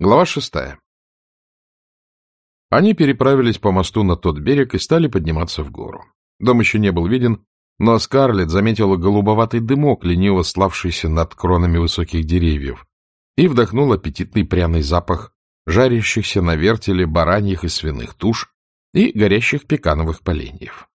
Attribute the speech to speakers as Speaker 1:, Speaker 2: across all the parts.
Speaker 1: Глава шестая. Они переправились по мосту на тот берег и стали подниматься в гору. Дом еще не был виден, но Скарлетт заметила голубоватый дымок, лениво славшийся над кронами высоких деревьев, и вдохнула аппетитный пряный запах жарящихся на вертеле бараньих и свиных туш и горящих пекановых поленьев.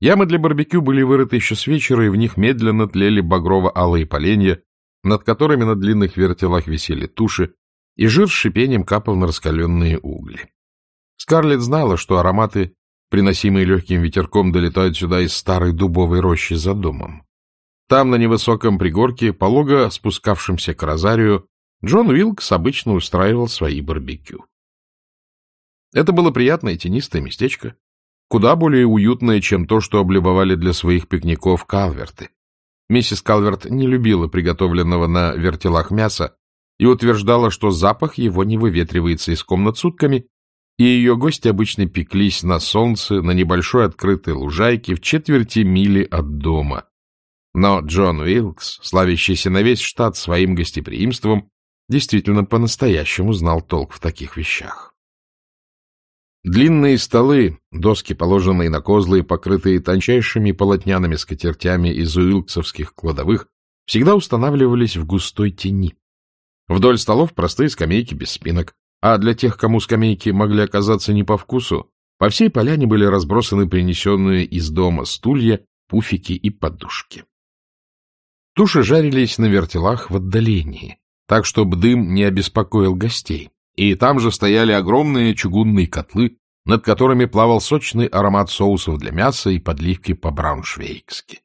Speaker 1: Ямы для барбекю были вырыты еще с вечера, и в них медленно тлели багрово-алые поленья, над которыми на длинных вертелах висели туши, и жир с шипением капал на раскаленные угли. Скарлетт знала, что ароматы, приносимые легким ветерком, долетают сюда из старой дубовой рощи за домом. Там, на невысоком пригорке, полого спускавшемся к розарию, Джон Уилкс обычно устраивал свои барбекю. Это было приятное тенистое местечко, куда более уютное, чем то, что облюбовали для своих пикников калверты. Миссис Калверт не любила приготовленного на вертелах мяса и утверждала, что запах его не выветривается из комнат сутками, и ее гости обычно пеклись на солнце на небольшой открытой лужайке в четверти мили от дома. Но Джон Уилкс, славящийся на весь штат своим гостеприимством, действительно по-настоящему знал толк в таких вещах. Длинные столы, доски, положенные на козлы и покрытые тончайшими полотняными скатертями из уилксовских кладовых, всегда устанавливались в густой тени. Вдоль столов простые скамейки без спинок, а для тех, кому скамейки могли оказаться не по вкусу, по всей поляне были разбросаны принесенные из дома стулья, пуфики и подушки. Туши жарились на вертелах в отдалении, так, чтобы дым не обеспокоил гостей, и там же стояли огромные чугунные котлы, над которыми плавал сочный аромат соусов для мяса и подливки по-брауншвейгски.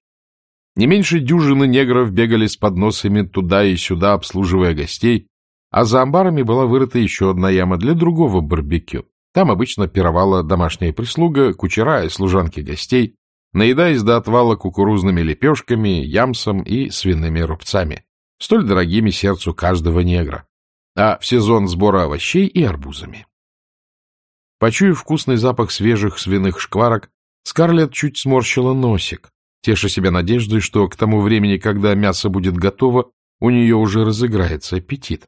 Speaker 1: Не меньше дюжины негров бегали с подносами туда и сюда, обслуживая гостей, а за амбарами была вырыта еще одна яма для другого барбекю. Там обычно пировала домашняя прислуга, кучера и служанки гостей, наедаясь до отвала кукурузными лепешками, ямсом и свиными рубцами, столь дорогими сердцу каждого негра, а в сезон сбора овощей и арбузами. Почуяв вкусный запах свежих свиных шкварок, Скарлетт чуть сморщила носик, теша себя надеждой, что к тому времени, когда мясо будет готово, у нее уже разыграется аппетит.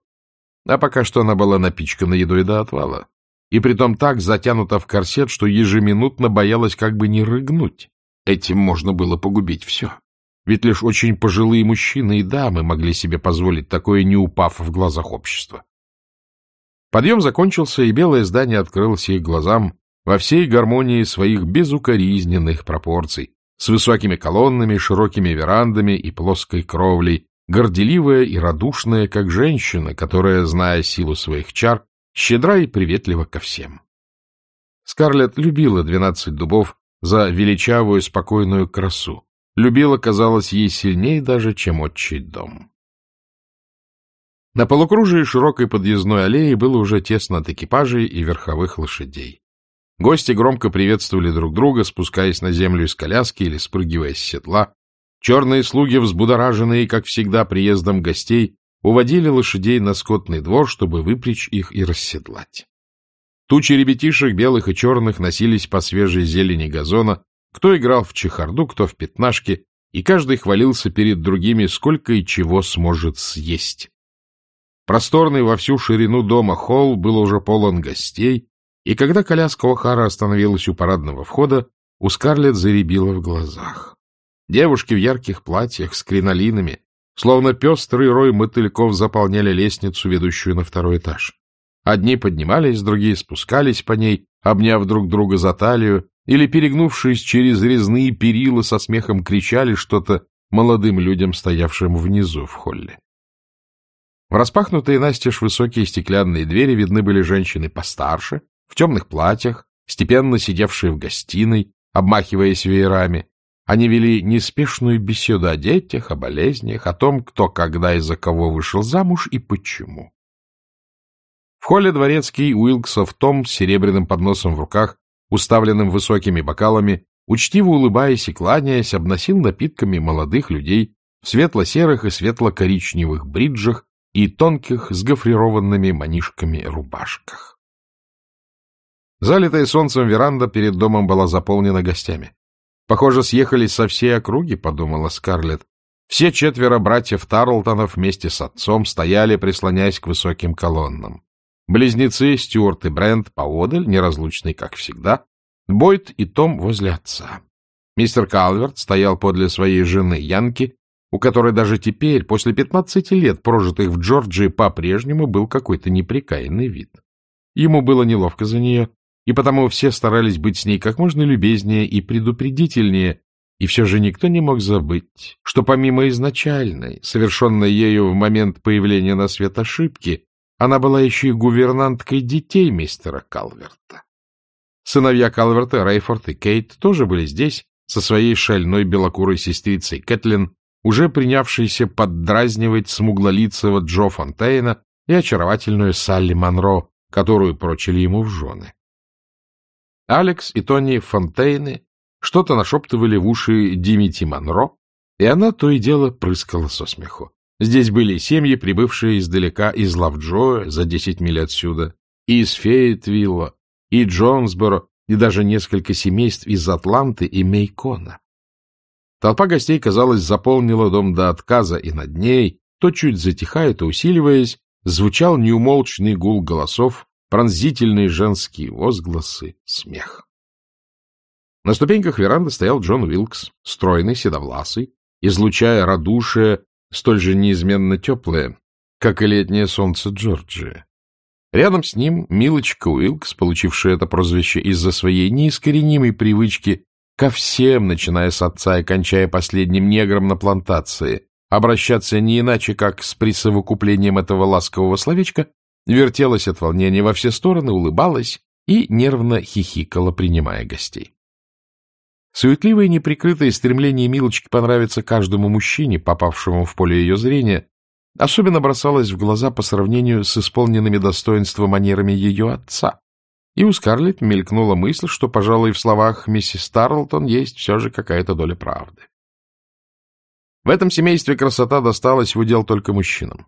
Speaker 1: А пока что она была напичкана едой до отвала, и притом так затянута в корсет, что ежеминутно боялась как бы не рыгнуть. Этим можно было погубить все. Ведь лишь очень пожилые мужчины и дамы могли себе позволить такое, не упав в глазах общества. Подъем закончился, и белое здание открылось их глазам во всей гармонии своих безукоризненных пропорций, с высокими колоннами, широкими верандами и плоской кровлей, горделивая и радушная, как женщина, которая, зная силу своих чар, щедра и приветлива ко всем. Скарлетт любила двенадцать дубов за величавую спокойную красу, любила, казалось, ей сильнее даже, чем отчий дом. На полукружии широкой подъездной аллеи было уже тесно от экипажей и верховых лошадей. Гости громко приветствовали друг друга, спускаясь на землю из коляски или спрыгивая с седла. Черные слуги, взбудораженные, как всегда, приездом гостей, уводили лошадей на скотный двор, чтобы выпрячь их и расседлать. Тучи ребятишек, белых и черных, носились по свежей зелени газона, кто играл в чехарду, кто в пятнашки, и каждый хвалился перед другими, сколько и чего сможет съесть. Просторный во всю ширину дома холл был уже полон гостей, и когда коляска О'Хара остановилась у парадного входа, у Скарлетт заребило в глазах. Девушки в ярких платьях с кринолинами, словно пестрый рой мотыльков, заполняли лестницу, ведущую на второй этаж. Одни поднимались, другие спускались по ней, обняв друг друга за талию, или, перегнувшись через резные перила, со смехом кричали что-то молодым людям, стоявшим внизу в холле. В распахнутые настежь высокие стеклянные двери видны были женщины постарше, в темных платьях, степенно сидевшие в гостиной, обмахиваясь веерами. Они вели неспешную беседу о детях, о болезнях, о том, кто когда и за кого вышел замуж и почему. В холле дворецкий Уилксов Том с серебряным подносом в руках, уставленным высокими бокалами, учтиво улыбаясь и кланяясь, обносил напитками молодых людей в светло-серых и светло-коричневых бриджах и тонких с гофрированными манишками рубашках. Залитая солнцем веранда перед домом была заполнена гостями. Похоже, съехались со всей округи, — подумала Скарлетт, Все четверо братьев Тарлтонов вместе с отцом стояли, прислоняясь к высоким колоннам. Близнецы Стюарт и Брент поодаль, неразлучные, как всегда, Бойд и Том возле отца. Мистер Калверт стоял подле своей жены Янки, у которой даже теперь, после пятнадцати лет, прожитых в Джорджии, по-прежнему был какой-то неприкаянный вид. Ему было неловко за нее, и потому все старались быть с ней как можно любезнее и предупредительнее, и все же никто не мог забыть, что помимо изначальной, совершенной ею в момент появления на свет ошибки, она была еще и гувернанткой детей мистера Калверта. Сыновья Калверта, Рейфорд и Кейт, тоже были здесь, со своей шальной белокурой сестрицей Кэтлин, уже принявшейся поддразнивать смуглолицего Джо Фонтейна и очаровательную Салли Монро, которую прочили ему в жены. Алекс и Тони Фонтейны что-то нашептывали в уши Димити Монро, и она то и дело прыскала со смеху. Здесь были семьи, прибывшие издалека из Лавджоя за десять миль отсюда, и из Фейтвилла, и Джонсборо, и даже несколько семейств из Атланты и Мейкона. Толпа гостей, казалось, заполнила дом до отказа, и над ней, то чуть затихая, то усиливаясь, звучал неумолчный гул голосов, пронзительные женские возгласы, смех. На ступеньках веранды стоял Джон Уилкс, стройный, седовласый, излучая радушие, столь же неизменно теплое, как и летнее солнце Джорджии. Рядом с ним Милочка Уилкс, получившая это прозвище из-за своей неискоренимой привычки ко всем, начиная с отца и кончая последним негром на плантации, обращаться не иначе, как с присовокуплением этого ласкового словечка, вертелась от волнения во все стороны, улыбалась и нервно хихикала, принимая гостей. Суетливое и неприкрытое стремление Милочки понравиться каждому мужчине, попавшему в поле ее зрения, особенно бросалось в глаза по сравнению с исполненными достоинства манерами ее отца. И у Скарлетт мелькнула мысль, что, пожалуй, в словах миссис Тарлтон есть все же какая-то доля правды. В этом семействе красота досталась в удел только мужчинам.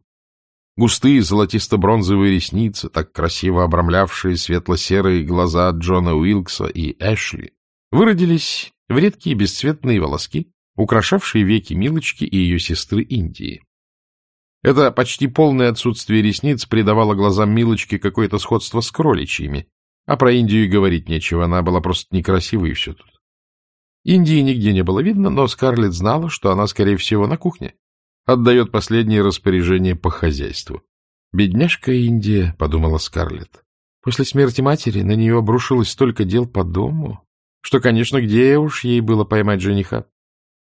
Speaker 1: Густые золотисто-бронзовые ресницы, так красиво обрамлявшие светло-серые глаза Джона Уилкса и Эшли, выродились в редкие бесцветные волоски, украшавшие веки Милочки и ее сестры Индии. Это почти полное отсутствие ресниц придавало глазам Милочки какое-то сходство с кроличьими, а про Индию и говорить нечего, она была просто некрасивой и все тут. Индии нигде не было видно, но Скарлетт знала, что она, скорее всего, на кухне. Отдает последние распоряжения по хозяйству. «Бедняжка Индия», — подумала Скарлетт. После смерти матери на нее обрушилось столько дел по дому, что, конечно, где уж ей было поймать жениха.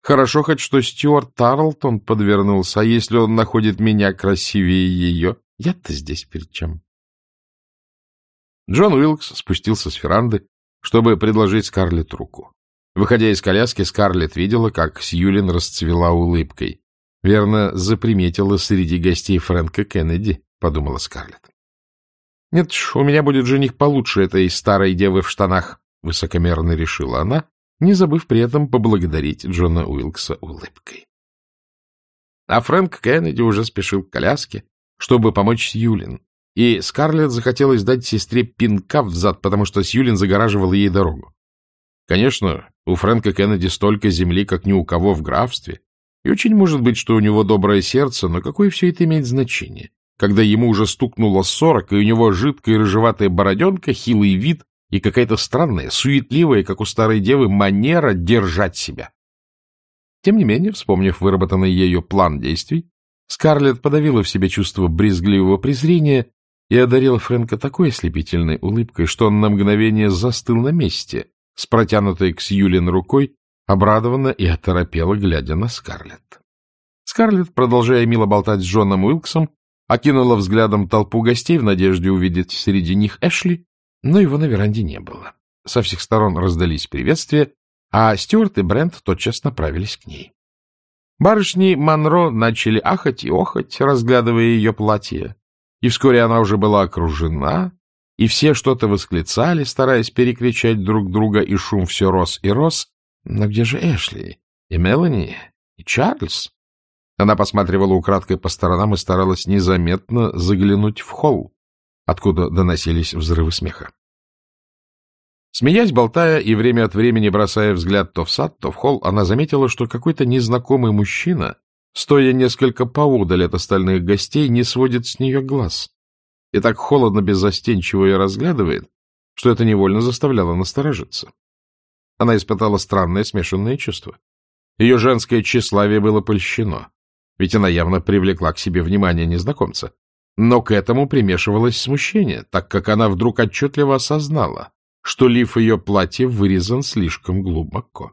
Speaker 1: Хорошо хоть, что Стюарт Тарлтон подвернулся, а если он находит меня красивее ее, я-то здесь перед чем? Джон Уилкс спустился с веранды, чтобы предложить Скарлетт руку. Выходя из коляски, Скарлетт видела, как Сьюлин расцвела улыбкой. Верно, заприметила среди гостей Фрэнка Кеннеди, — подумала Скарлетт. — Нет ж, у меня будет жених получше этой старой девы в штанах, высокомерно решила она, не забыв при этом поблагодарить Джона Уилкса улыбкой. А Фрэнк Кеннеди уже спешил к коляске, чтобы помочь Сьюлин, и Скарлетт захотелось дать сестре пинка в зад, потому что Сьюлин загораживал ей дорогу. Конечно, у Фрэнка Кеннеди столько земли, как ни у кого в графстве, и очень может быть, что у него доброе сердце, но какое все это имеет значение, когда ему уже стукнуло сорок, и у него жидкая рыжеватая бороденка, хилый вид и какая-то странная, суетливая, как у старой девы, манера держать себя. Тем не менее, вспомнив выработанный ею план действий, Скарлетт подавила в себе чувство брезгливого презрения и одарила Фрэнка такой ослепительной улыбкой, что он на мгновение застыл на месте, с протянутой к Сьюлин рукой, обрадованно и оторопела, глядя на Скарлетт. Скарлетт, продолжая мило болтать с Джоном Уилксом, окинула взглядом толпу гостей в надежде увидеть среди них Эшли но его на веранде не было. Со всех сторон раздались приветствия, а Стюарт и Брент тотчас направились к ней. Барышни Монро начали ахать и охать, разглядывая ее платье, и вскоре она уже была окружена, и все что-то восклицали, стараясь перекричать друг друга, и шум все рос и рос. Но где же Эшли? И Мелани? И Чарльз? Она посматривала украдкой по сторонам и старалась незаметно заглянуть в холл откуда доносились взрывы смеха. Смеясь, болтая и время от времени бросая взгляд то в сад, то в холл, она заметила, что какой-то незнакомый мужчина стоя несколько поодаль от остальных гостей, не сводит с нее глаз и так холодно беззастенчиво ее разглядывает, что это невольно заставляло насторожиться. Она испытала странное смешанное чувство. Ее женское тщеславие было польщено, ведь она явно привлекла к себе внимание незнакомца. Но к этому примешивалось смущение, так как она вдруг отчетливо осознала, что лиф ее платья вырезан слишком глубоко.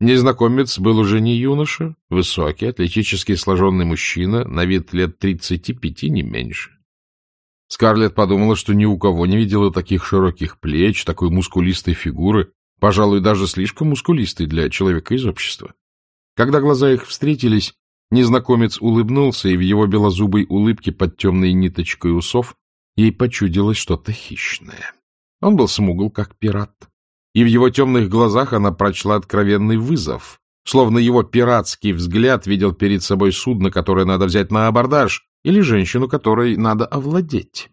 Speaker 1: Незнакомец был уже не юноша, высокий, атлетически сложенный мужчина, на вид лет тридцати пяти, не меньше. Скарлетт подумала, что ни у кого не видела таких широких плеч, такой мускулистой фигуры, пожалуй, даже слишком мускулистой для человека из общества. Когда глаза их встретились, незнакомец улыбнулся, и в его белозубой улыбке под темной ниточкой усов ей почудилось что-то хищное. Он был смугл, как пират, и в его темных глазах она прочла откровенный вызов, словно его пиратский взгляд видел перед собой судно, которое надо взять на абордаж, или женщину, которой надо овладеть.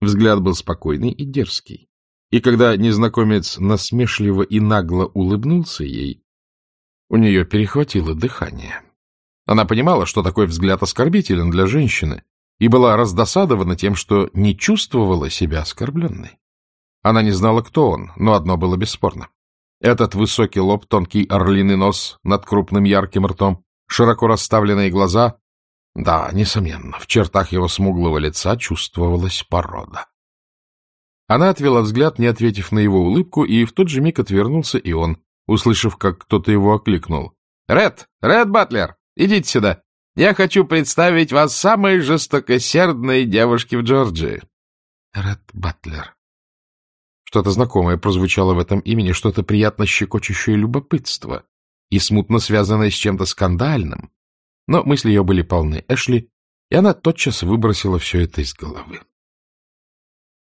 Speaker 1: Взгляд был спокойный и дерзкий. И когда незнакомец насмешливо и нагло улыбнулся ей, у нее перехватило дыхание. Она понимала, что такой взгляд оскорбителен для женщины, и была раздосадована тем, что не чувствовала себя оскорбленной. Она не знала, кто он, но одно было бесспорно. Этот высокий лоб, тонкий орлиный нос над крупным ярким ртом, широко расставленные глаза да, несомненно, в чертах его смуглого лица чувствовалась порода. Она отвела взгляд, не ответив на его улыбку, и в тот же миг отвернулся и он, услышав, как кто-то его окликнул. — Ред! Ред Батлер! Идите сюда! Я хочу представить вас самой жестокосердной девушке в Джорджии. — Ред Батлер. Что-то знакомое прозвучало в этом имени, что-то приятно щекочущее любопытство и смутно связанное с чем-то скандальным, но мысли ее были полны Эшли, и она тотчас выбросила все это из головы. —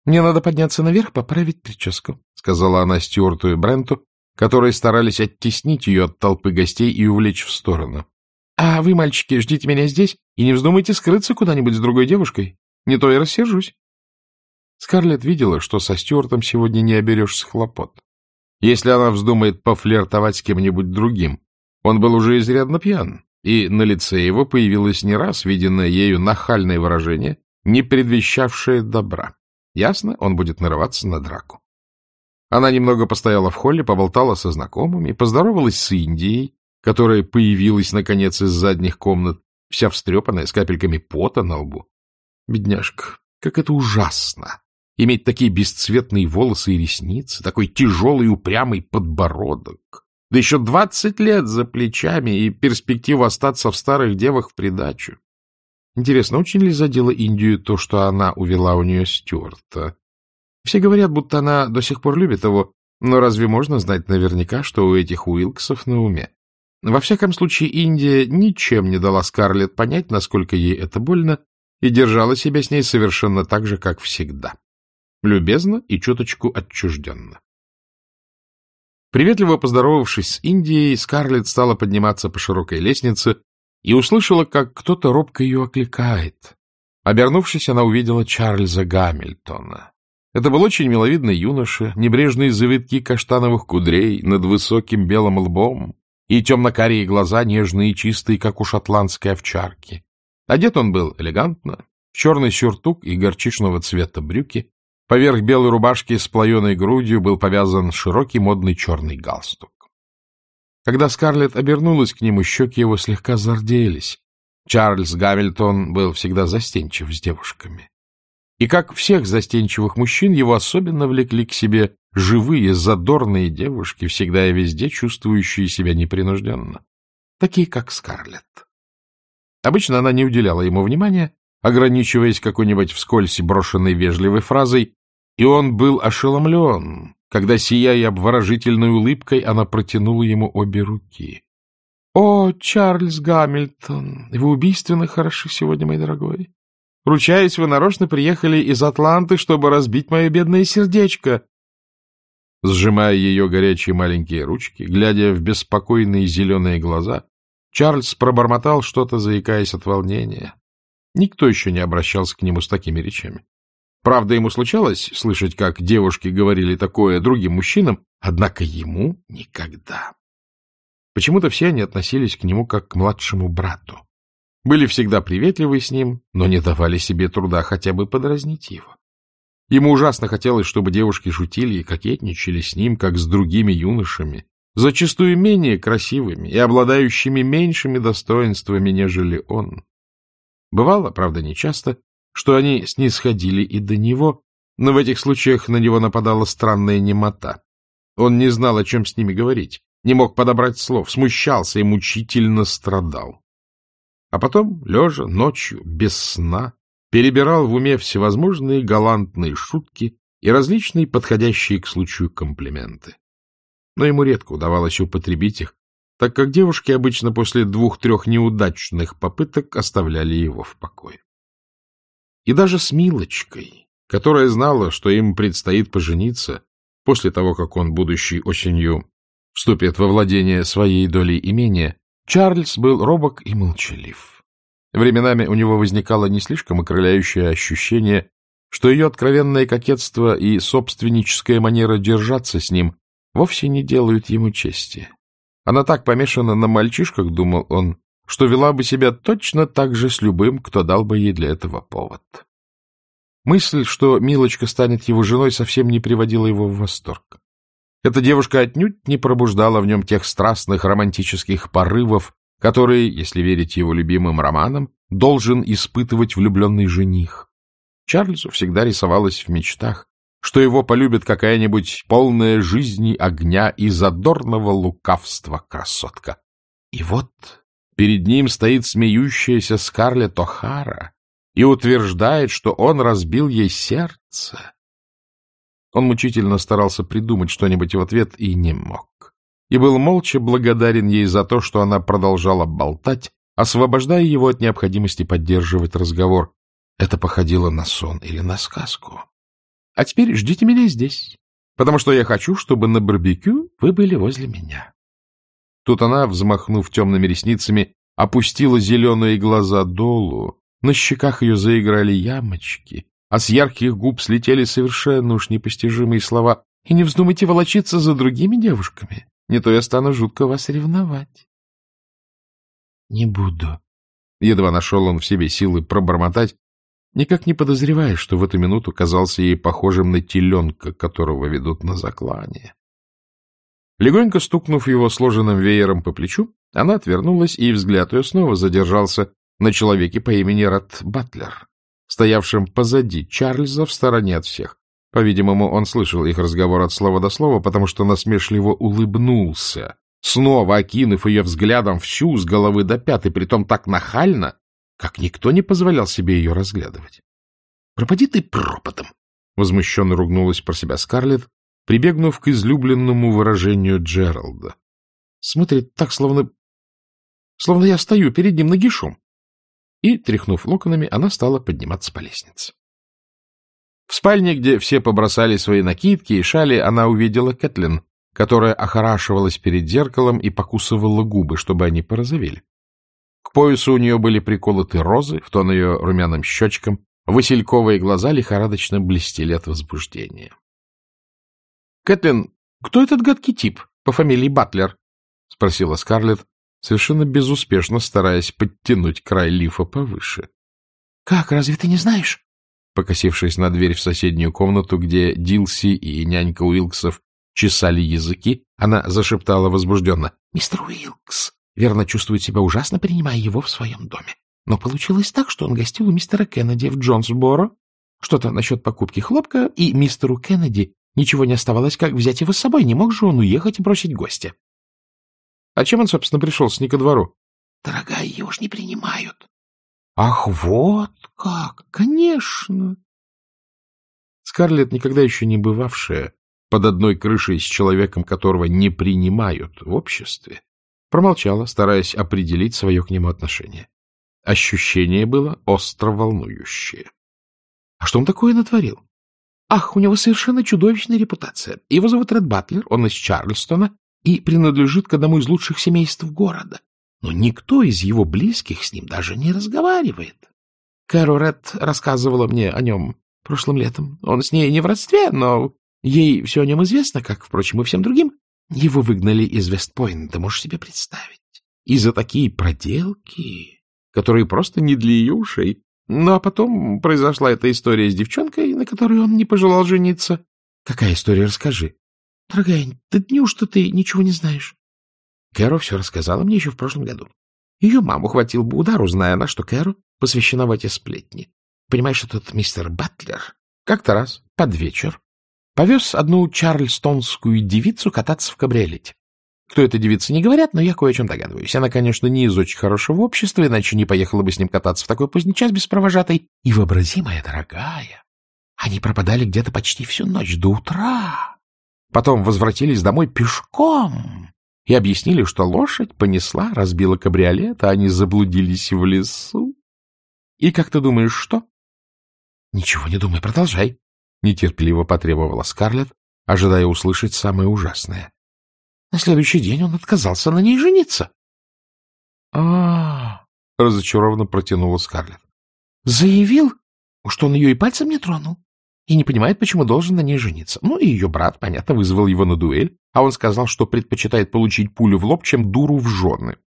Speaker 1: Мне надо подняться наверх, поправить прическу, — сказала она Стюарту и Бренту, которые старались оттеснить ее от толпы гостей и увлечь в сторону. — А вы, мальчики, ждите меня здесь и не вздумайте скрыться куда-нибудь с другой девушкой. Не то я рассержусь. Скарлетт видела, что со Стюартом сегодня не оберешься хлопот. Если она вздумает пофлиртовать с кем-нибудь другим, он был уже изрядно пьян, и на лице его появилось не раз виденное ею нахальное выражение, не предвещавшее добра. Ясно, он будет нарываться на драку. Она немного постояла в холле, поболтала со знакомыми, поздоровалась с Индией, которая появилась, наконец, из задних комнат, вся встрепанная, с капельками пота на лбу. Бедняжка, как это ужасно! Иметь такие бесцветные волосы и ресницы, такой тяжелый упрямый подбородок. Да еще двадцать лет за плечами и перспективу остаться в старых девах в придачу. Интересно, очень ли задело Индию то, что она увела у нее Стюарта? Все говорят, будто она до сих пор любит его, но разве можно знать наверняка, что у этих Уилксов на уме? Во всяком случае, Индия ничем не дала Скарлетт понять, насколько ей это больно, и держала себя с ней совершенно так же, как всегда. Любезно и чуточку отчужденно. Приветливо поздоровавшись с Индией, Скарлетт стала подниматься по широкой лестнице и услышала, как кто-то робко ее окликает. Обернувшись, она увидела Чарльза Гамильтона. Это был очень миловидный юноша, небрежные завитки каштановых кудрей над высоким белым лбом и темно-карие глаза, нежные и чистые, как у шотландской овчарки. Одет он был элегантно, в черный сюртук и горчичного цвета брюки, Поверх белой рубашки с плаеной грудью был повязан широкий модный черный галстук. Когда Скарлетт обернулась к нему, щеки его слегка зарделись. Чарльз Гамильтон был всегда застенчив с девушками. И, как всех застенчивых мужчин, его особенно влекли к себе живые, задорные девушки, всегда и везде чувствующие себя непринужденно, такие как Скарлетт. Обычно она не уделяла ему внимания, ограничиваясь какой-нибудь вскользь брошенной вежливой фразой и он был ошеломлен, когда, сияя обворожительной улыбкой, она протянула ему обе руки. — О, Чарльз Гамильтон, вы убийственно хороши сегодня, мой дорогой. Ручаюсь, вы нарочно приехали из Атланты, чтобы разбить мое бедное сердечко. Сжимая ее горячие маленькие ручки, глядя в беспокойные зеленые глаза, Чарльз пробормотал что-то, заикаясь от волнения. Никто еще не обращался к нему с такими речами. Правда, ему случалось слышать, как девушки говорили такое другим мужчинам, однако ему никогда. Почему-то все они относились к нему как к младшему брату. Были всегда приветливы с ним, но не давали себе труда хотя бы подразнить его. Ему ужасно хотелось, чтобы девушки шутили и кокетничали с ним, как с другими юношами, зачастую менее красивыми и обладающими меньшими достоинствами, нежели он. Бывало, правда, нечасто, что они снисходили и до него, но в этих случаях на него нападала странная немота. Он не знал, о чем с ними говорить, не мог подобрать слов, смущался и мучительно страдал. А потом, лежа, ночью, без сна, перебирал в уме всевозможные галантные шутки и различные подходящие к случаю комплименты. Но ему редко удавалось употребить их, так как девушки обычно после двух-трех неудачных попыток оставляли его в покое. И даже с Милочкой, которая знала, что им предстоит пожениться после того, как он будущей осенью вступит во владение своей долей имения, Чарльз был робок и молчалив. Временами у него возникало не слишком окрыляющее ощущение, что ее откровенное кокетство и собственническая манера держаться с ним вовсе не делают ему чести. Она так помешана на мальчишках, думал он, что вела бы себя точно так же с любым, кто дал бы ей для этого повод. Мысль, что Милочка станет его женой, совсем не приводила его в восторг. Эта девушка отнюдь не пробуждала в нем тех страстных романтических порывов, которые, если верить его любимым романам, должен испытывать влюбленный жених. Чарльзу всегда рисовалось в мечтах, что его полюбит какая-нибудь полная жизни огня и задорного лукавства красотка. И вот перед ним стоит смеющаяся Скарлетт О'Хара и утверждает, что он разбил ей сердце. Он мучительно старался придумать что-нибудь в ответ и не мог. И был молча благодарен ей за то, что она продолжала болтать, освобождая его от необходимости поддерживать разговор. Это походило на сон или на сказку. А теперь ждите меня здесь, потому что я хочу, чтобы на барбекю вы были возле меня. Тут она, взмахнув темными ресницами, опустила зеленые глаза долу, на щеках ее заиграли ямочки, а с ярких губ слетели совершенно уж непостижимые слова «И не вздумайте волочиться за другими девушками, не то я стану жутко вас ревновать». «Не буду», — едва нашел он в себе силы пробормотать, никак не подозревая, что в эту минуту казался ей похожим на теленка, которого ведут на заклание. Легонько стукнув его сложенным веером по плечу, она отвернулась, и взгляд ее снова задержался на человеке по имени Рат Батлер, стоявшем позади Чарльза в стороне от всех. По-видимому, он слышал их разговор от слова до слова, потому что насмешливо улыбнулся, снова окинув ее взглядом всю с головы до пят, и притом так нахально, как никто не позволял себе ее разглядывать. — Пропади ты пропадом! — возмущенно ругнулась про себя Скарлетт, прибегнув к излюбленному выражению Джералда. Смотрит так, словно... словно я стою перед ним нагишом. И, тряхнув локонами, она стала подниматься по лестнице. В спальне, где все побросали свои накидки и шали, она увидела Кэтлин, которая охорашивалась перед зеркалом и покусывала губы, чтобы они порозовели. К поясу у нее были приколоты розы, в тон ее румяным щечкам, васильковые глаза лихорадочно блестели от возбуждения. — Кэтлин, кто этот гадкий тип по фамилии Батлер? — спросила Скарлетт, совершенно безуспешно стараясь подтянуть край лифа повыше. — Как, разве ты не знаешь? Покосившись на дверь в соседнюю комнату, где Дилси и нянька Уилксов чесали языки, она зашептала возбужденно. — Мистер Уилкс, верно чувствует себя ужасно, принимая его в своем доме. Но получилось так, что он гостил у мистера Кеннеди в Джонсборо, что-то насчет покупки хлопка, и мистеру Кеннеди ничего не оставалось, как взять его с собой. Не мог же он уехать и бросить гостя. А чем он, собственно, пришел с ко двору? — Дорогая, его ж не принимают. — Ах, вот как! Конечно! Скарлетт, никогда еще не бывавшая под одной крышей с человеком, которого не принимают в обществе, Промолчала, стараясь определить свое к нему отношение. Ощущение было остро волнующее. А что он такое натворил? Ах, у него совершенно чудовищная репутация. Его зовут Ред Батлер, он из Чарльстона и принадлежит к одному из лучших семейств города. Но никто из его близких с ним даже не разговаривает. Кэрол Ред рассказывала мне о нем прошлым летом. Он с ней не в родстве, но ей все о нем известно, как, впрочем, и всем другим. Его выгнали из Вестпойнта, можешь себе представить. И за такие проделки, которые просто не для ее ушей. Ну, а потом произошла эта история с девчонкой, на которой он не пожелал жениться. Какая история, расскажи. Дорогая, ты неужто ты ничего не знаешь? Кэро все рассказала мне еще в прошлом году. Ее маму хватил бы удар, узная она, что Кэро посвящена в эти сплетни. Понимаешь, этот мистер Батлер как-то раз под вечер повез одну чарльстонскую девицу кататься в кабриолете. Кто эта девица, не говорят, но я кое о чем догадываюсь. Она, конечно, не из очень хорошего общества, иначе не поехала бы с ним кататься в такой поздний час без провожатой. И вообрази, моя дорогая, они пропадали где-то почти всю ночь до утра. Потом возвратились домой пешком и объяснили, что лошадь понесла, разбила кабриолет, а они заблудились в лесу. И как ты думаешь, что? — Ничего не думай, продолжай, — нетерпеливо потребовала Скарлетт, ожидая услышать самое ужасное. На следующий день он отказался на ней жениться. — А, — разочарованно протянула Скарлетт. — Заявил, что он ее и пальцем не тронул и не понимает, почему должен на ней жениться. Ну, и ее брат, понятно, вызвал его на дуэль, а он сказал, что предпочитает получить пулю в лоб, чем дуру в жены.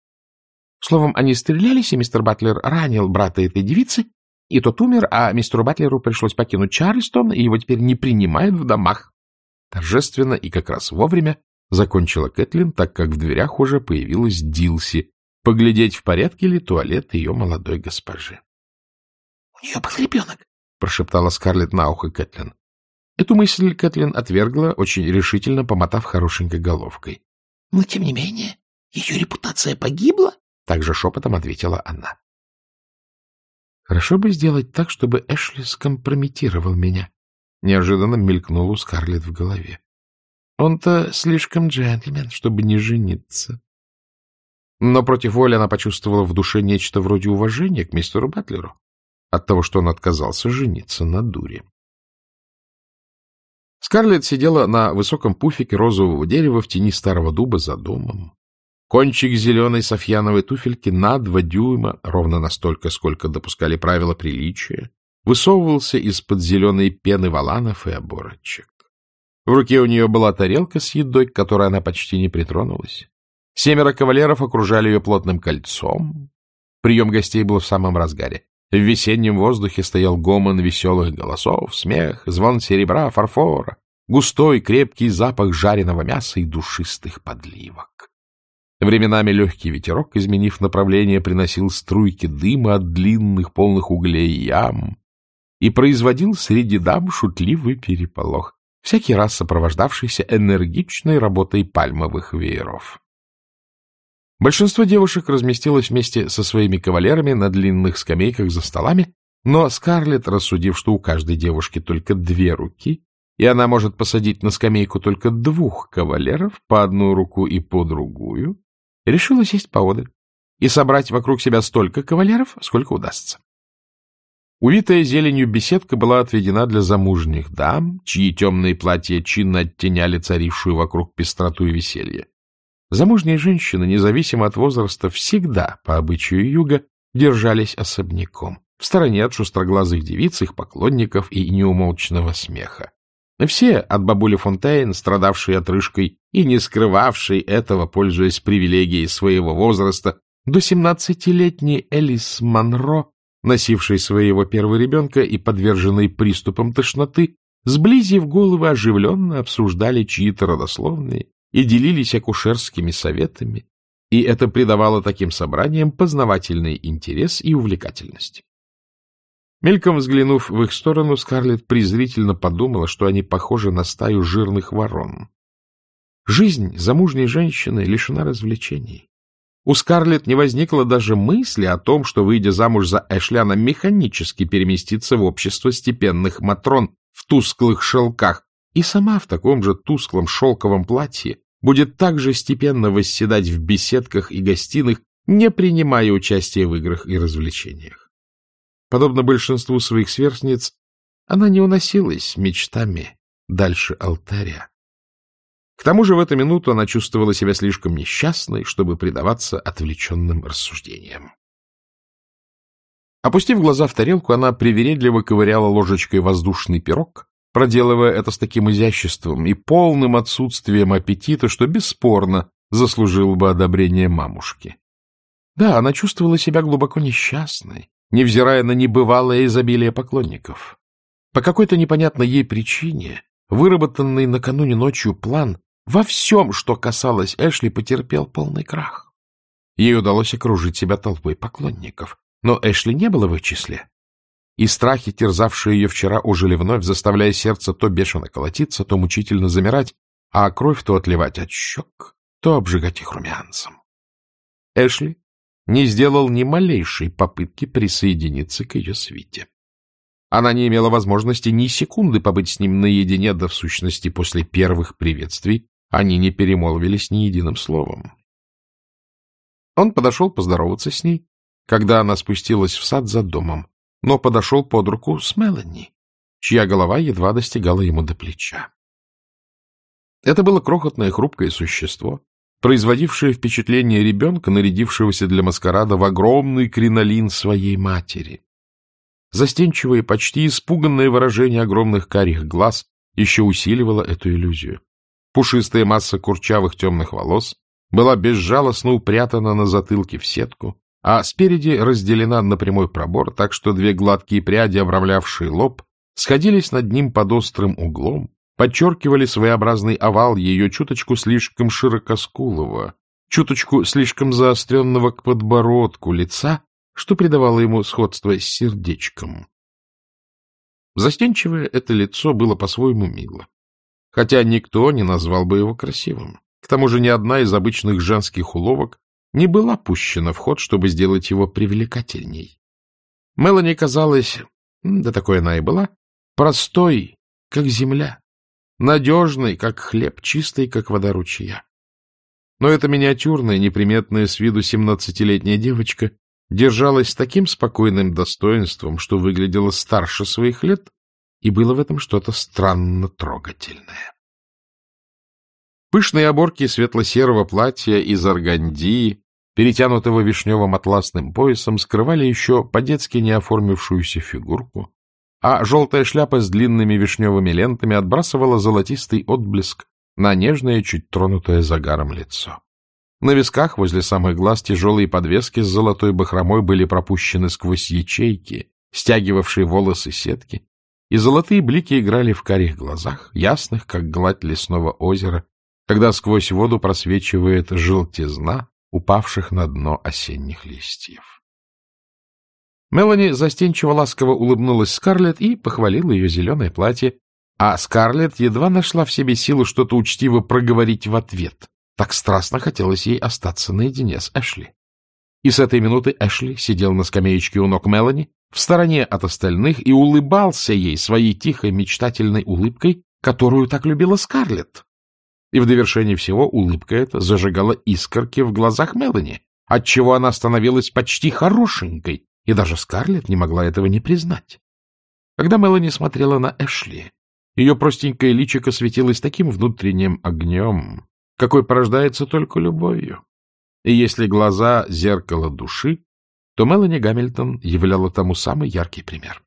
Speaker 1: Словом, они стрелялись, и мистер Батлер ранил брата этой девицы, и тот умер, а мистеру Батлеру пришлось покинуть Чарльстон, и его теперь не принимают в домах. Торжественно и как раз вовремя закончила Кэтлин, так как в дверях уже появилась Дилси, поглядеть, в порядке ли туалет ее молодой госпожи. — У нее был ребенок, — прошептала Скарлетт на ухо Кэтлин. Эту мысль Кэтлин отвергла, очень решительно помотав хорошенькой головкой. — Но, тем не менее, ее репутация погибла, — также шепотом ответила она. — Хорошо бы сделать так, чтобы Эшли скомпрометировал меня, — неожиданно мелькнул у Скарлетт в голове. Он-то слишком джентльмен, чтобы не жениться. Но против воли она почувствовала в душе нечто вроде уважения к мистеру Батлеру от того, что он отказался жениться на дуре. Скарлетт сидела на высоком пуфике розового дерева в тени старого дуба за домом. Кончик зеленой софьяновой туфельки на два дюйма, ровно настолько, сколько допускали правила приличия, высовывался из-под зеленой пены валанов и оборочек. В руке у нее была тарелка с едой, к которой она почти не притронулась. Семеро кавалеров окружали ее плотным кольцом. Прием гостей был в самом разгаре. В весеннем воздухе стоял гомон веселых голосов, смех, звон серебра, фарфора, густой крепкий запах жареного мяса и душистых подливок. Временами легкий ветерок, изменив направление, приносил струйки дыма от длинных полных углей ям и производил среди дам шутливый переполох, всякий раз сопровождавшийся энергичной работой пальмовых вееров. Большинство девушек разместилось вместе со своими кавалерами на длинных скамейках за столами, но Скарлетт, рассудив, что у каждой девушки только две руки, и она может посадить на скамейку только двух кавалеров, по одну руку и по другую, решила сесть поодаль и собрать вокруг себя столько кавалеров, сколько удастся. Увитая зеленью беседка была отведена для замужних дам, чьи темные платья чинно оттеняли царившую вокруг пестроту и веселье. Замужние женщины, независимо от возраста, всегда, по обычаю юга, держались особняком, в стороне от шустроглазых девиц, их поклонников и неумолчного смеха. Все, от бабули Фонтейн, страдавшей отрыжкой и не скрывавшей этого, пользуясь привилегией своего возраста, до семнадцатилетней Элис Монро, носившей своего первого ребенка и подверженной приступам тошноты, сблизив головы, оживленно обсуждали чьи-то родословные и делились акушерскими советами, и это придавало таким собраниям познавательный интерес и увлекательность. Мельком взглянув в их сторону, Скарлетт презрительно подумала, что они похожи на стаю жирных ворон. Жизнь замужней женщины лишена развлечений. У Скарлетт не возникло даже мысли о том, что, выйдя замуж за Эшляна, механически переместиться в общество степенных матрон в тусклых шелках, и сама в таком же тусклом шелковом платье будет также степенно восседать в беседках и гостиных, не принимая участия в играх и развлечениях. Подобно большинству своих сверстниц, она не уносилась мечтами дальше алтаря. К тому же в эту минуту она чувствовала себя слишком несчастной, чтобы предаваться отвлеченным рассуждениям. Опустив глаза в тарелку, она привередливо ковыряла ложечкой воздушный пирог, проделывая это с таким изяществом и полным отсутствием аппетита, что бесспорно заслужил бы одобрение мамушки. Да, она чувствовала себя глубоко несчастной, невзирая на небывалое изобилие поклонников. По какой-то непонятной ей причине выработанный накануне ночью план во всем, что касалось Эшли, потерпел полный крах. Ей удалось окружить себя толпой поклонников, но Эшли не было в их числе. И страхи, терзавшие ее вчера, ожили вновь, заставляя сердце то бешено колотиться, то мучительно замирать, а кровь то отливать от щек, то обжигать их румянцем. Эшли не сделал ни малейшей попытки присоединиться к ее свите. Она не имела возможности ни секунды побыть с ним наедине, да в сущности после первых приветствий они не перемолвились ни единым словом. Он подошел поздороваться с ней, когда она спустилась в сад за домом, но подошел под руку с Мелани, чья голова едва достигала ему до плеча. Это было крохотное хрупкое существо, производившее впечатление ребенка, нарядившегося для маскарада в огромный кринолин своей матери. Застенчивое, почти испуганное выражение огромных карих глаз еще усиливало эту иллюзию. Пушистая масса курчавых темных волос была безжалостно упрятана на затылке в сетку, а спереди разделена на прямой пробор, так что две гладкие пряди, обрамлявшие лоб, сходились над ним под острым углом, подчеркивали своеобразный овал ее чуточку слишком широкоскулого, чуточку слишком заостренного к подбородку лица, что придавало ему сходство с сердечком. Застенчивое это лицо было по-своему мило, хотя никто не назвал бы его красивым. К тому же ни одна из обычных женских уловок не была пущена в ход, чтобы сделать его привлекательней. Мелани казалась, да такой она и была, простой, как земля, надежной, как хлеб, чистой, как вода ручья. Но эта миниатюрная, неприметная с виду семнадцатилетняя девочка держалась с таким спокойным достоинством, что выглядела старше своих лет, и было в этом что-то странно трогательное. Пышные оборки светло-серого платья из органдии, перетянутого вишневым атласным поясом, скрывали еще по-детски неоформившуюся фигурку, а желтая шляпа с длинными вишневыми лентами отбрасывала золотистый отблеск на нежное, чуть тронутое загаром лицо. На висках возле самых глаз тяжелые подвески с золотой бахромой были пропущены сквозь ячейки, стягивавшие волосы сетки, и золотые блики играли в карих глазах, ясных, как гладь лесного озера, когда сквозь воду просвечивает желтизна упавших на дно осенних листьев. Мелани застенчиво ласково улыбнулась Скарлетт и похвалила ее зеленое платье, а Скарлетт едва нашла в себе силу что-то учтиво проговорить в ответ. Так страстно хотелось ей остаться наедине с Эшли. И с этой минуты Эшли сидел на скамеечке у ног Мелани, в стороне от остальных, и улыбался ей своей тихой мечтательной улыбкой, которую так любила Скарлетт. И в довершении всего улыбка эта зажигала искорки в глазах Мелани, отчего она становилась почти хорошенькой, и даже Скарлетт не могла этого не признать. Когда Мелани смотрела на Эшли, ее простенькое личико светилось таким внутренним огнем, какой порождается только любовью. И если глаза — зеркало души, то Мелани Гамильтон являла тому самый яркий пример.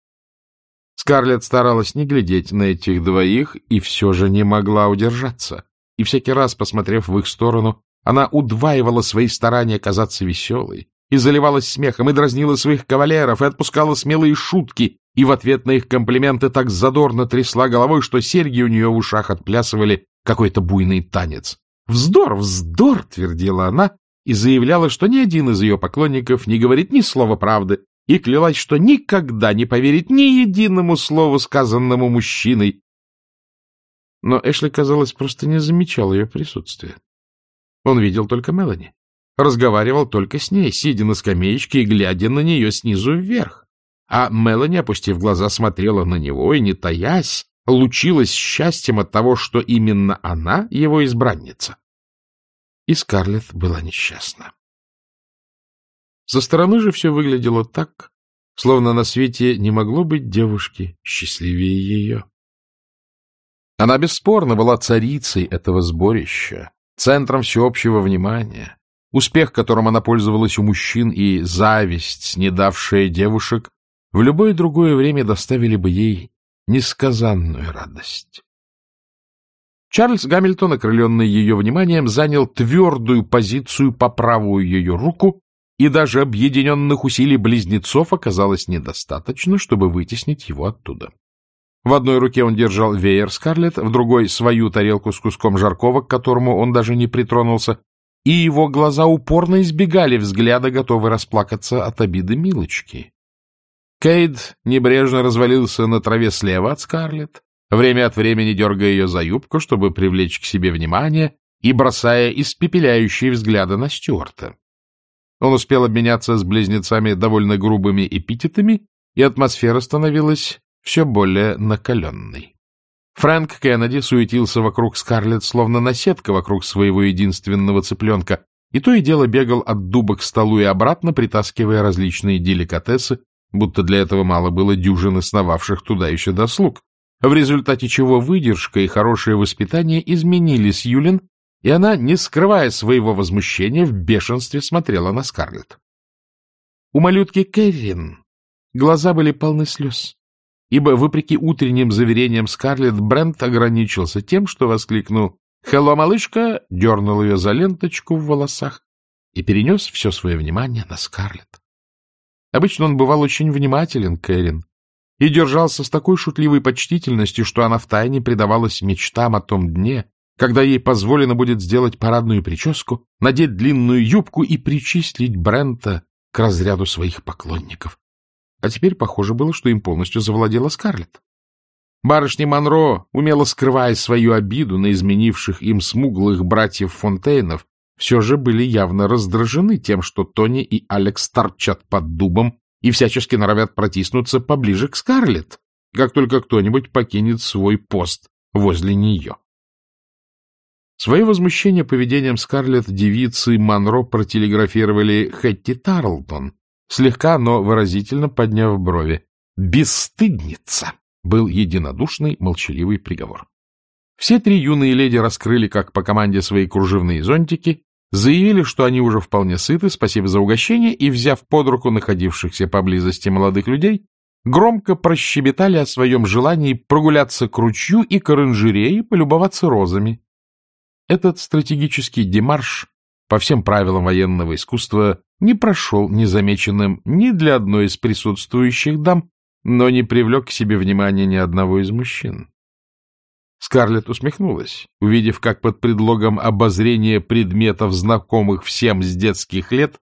Speaker 1: Скарлетт старалась не глядеть на этих двоих и все же не могла удержаться и всякий раз, посмотрев в их сторону, она удваивала свои старания казаться веселой, и заливалась смехом, и дразнила своих кавалеров, и отпускала смелые шутки, и в ответ на их комплименты так задорно трясла головой, что серьги у нее в ушах отплясывали какой-то буйный танец. «Вздор, вздор!» — твердила она, и заявляла, что ни один из ее поклонников не говорит ни слова правды, и клялась, что никогда не поверит ни единому слову, сказанному мужчиной, но Эшли, казалось, просто не замечал ее присутствия. Он видел только Мелани, разговаривал только с ней, сидя на скамеечке и глядя на нее снизу вверх. А Мелани, опустив глаза, смотрела на него и, не таясь, лучилась счастьем от того, что именно она его избранница. И Скарлетт была несчастна. Со стороны же все выглядело так, словно на свете не могло быть девушки счастливее ее. Она бесспорно была царицей этого сборища, центром всеобщего внимания. Успех, которым она пользовалась у мужчин, и зависть, снедавшая девушек, в любое другое время доставили бы ей несказанную радость. Чарльз Гамильтон, окрыленный ее вниманием, занял твердую позицию по правую ее руку, и даже объединенных усилий близнецов оказалось недостаточно, чтобы вытеснить его оттуда. В одной руке он держал веер Скарлетт, в другой — свою тарелку с куском жаркого, к которому он даже не притронулся, и его глаза упорно избегали взгляда, готовы расплакаться от обиды Милочки. Кейд небрежно развалился на траве слева от Скарлетт, время от времени дергая ее за юбку, чтобы привлечь к себе внимание, и бросая испепеляющие взгляды на Стюарта. Он успел обменяться с близнецами довольно грубыми эпитетами, и атмосфера становилась все более накаленной. Фрэнк Кеннеди суетился вокруг Скарлетт, словно наседка вокруг своего единственного цыпленка, и то и дело бегал от дуба к столу и обратно, притаскивая различные деликатесы, будто для этого мало было дюжины сновавших туда еще дослуг, в результате чего выдержка и хорошее воспитание изменили Сьюлин, и она, не скрывая своего возмущения, в бешенстве смотрела на Скарлетт. У малютки Кэррин глаза были полны слез, ибо, вопреки утренним заверениям Скарлетт, Брент ограничился тем, что воскликнул «Хелло, малышка!» дернул ее за ленточку в волосах и перенес все свое внимание на Скарлетт. Обычно он бывал очень внимателен к Эрин, и держался с такой шутливой почтительностью, что она втайне предавалась мечтам о том дне, когда ей позволено будет сделать парадную прическу, надеть длинную юбку и причислить Брента к разряду своих поклонников. А теперь похоже было, что им полностью завладела Скарлетт. Барышня Монро, умело скрывая свою обиду на изменивших им смуглых братьев Фонтейнов, все же были явно раздражены тем, что Тони и Алекс торчат под дубом и всячески норовят протиснуться поближе к Скарлетт, как только кто-нибудь покинет свой пост возле нее. Свое возмущение поведением Скарлетт девицы Монро протелеграфировали Хэтти Тарлтон, слегка, но выразительно подняв брови. «Бесстыдница!» — был единодушный молчаливый приговор. Все три юные леди раскрыли, как по команде, свои кружевные зонтики заявили, что они уже вполне сыты, спасибо за угощение, и, взяв под руку находившихся поблизости молодых людей, громко прощебетали о своем желании прогуляться к ручью и к оранжерее полюбоваться розами. Этот стратегический демарш по всем правилам военного искусства не прошел незамеченным ни для одной из присутствующих дам, но не привлек к себе внимания ни одного из мужчин. Скарлетт усмехнулась, увидев, как под предлогом обозрения предметов, знакомых всем с детских лет,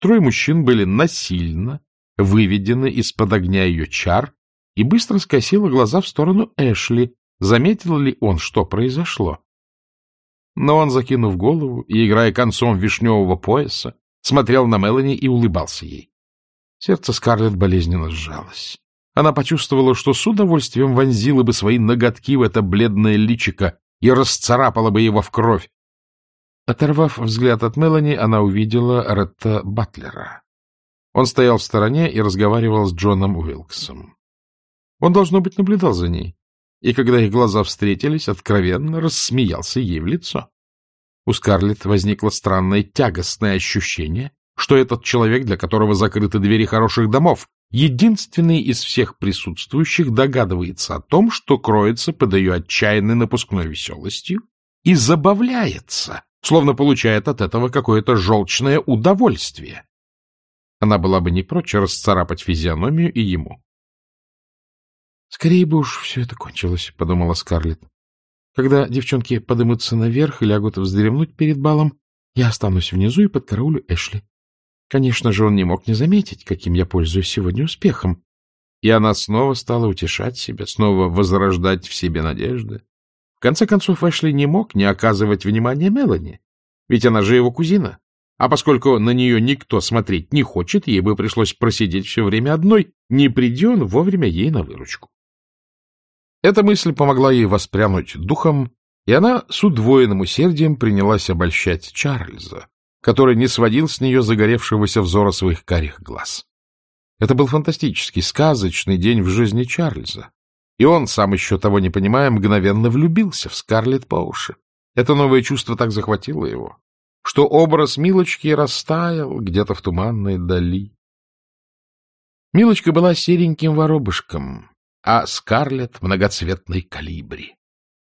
Speaker 1: трое мужчин были насильно выведены из-под огня ее чар и быстро скосила глаза в сторону Эшли, заметил ли он, что произошло. Но он, закинув голову и играя концом вишневого пояса, смотрел на Мелани и улыбался ей. Сердце Скарлетт болезненно сжалось. Она почувствовала, что с удовольствием вонзила бы свои ноготки в это бледное личико и расцарапала бы его в кровь. Оторвав взгляд от Мелани, она увидела Ретта Батлера. Он стоял в стороне и разговаривал с Джоном Уилксом. Он, должно быть, наблюдал за ней, и когда их глаза встретились, откровенно рассмеялся ей в лицо. У Скарлетт возникло странное тягостное ощущение, что этот человек, для которого закрыты двери хороших домов, единственный из всех присутствующих догадывается о том, что кроется под ее отчаянной напускной веселостью и забавляется, словно получает от этого какое-то желчное удовольствие. Она была бы не прочь расцарапать физиономию и ему. — Скорее бы уж все это кончилось, — подумала Скарлетт. Когда девчонки подымутся наверх и лягут вздремнуть перед балом, я останусь внизу и подкараулю Эшли. Конечно же, он не мог не заметить, каким я пользуюсь сегодня успехом. И она снова стала утешать себя, снова возрождать в себе надежды. В конце концов, Эшли не мог не оказывать внимания Мелани, ведь она же его кузина. А поскольку на нее никто смотреть не хочет, ей бы пришлось просидеть все время одной, не приди он вовремя ей на выручку. Эта мысль помогла ей воспрянуть духом, и она с удвоенным усердием принялась обольщать Чарльза, который не сводил с нее загоревшегося взора своих карих глаз. Это был фантастический, сказочный день в жизни Чарльза. И он, сам еще того не понимая, мгновенно влюбился в Скарлетт по уши. Это новое чувство так захватило его, что образ Милочки растаял где-то в туманной дали. Милочка была сереньким воробушком, а Скарлетт — многоцветной калибри.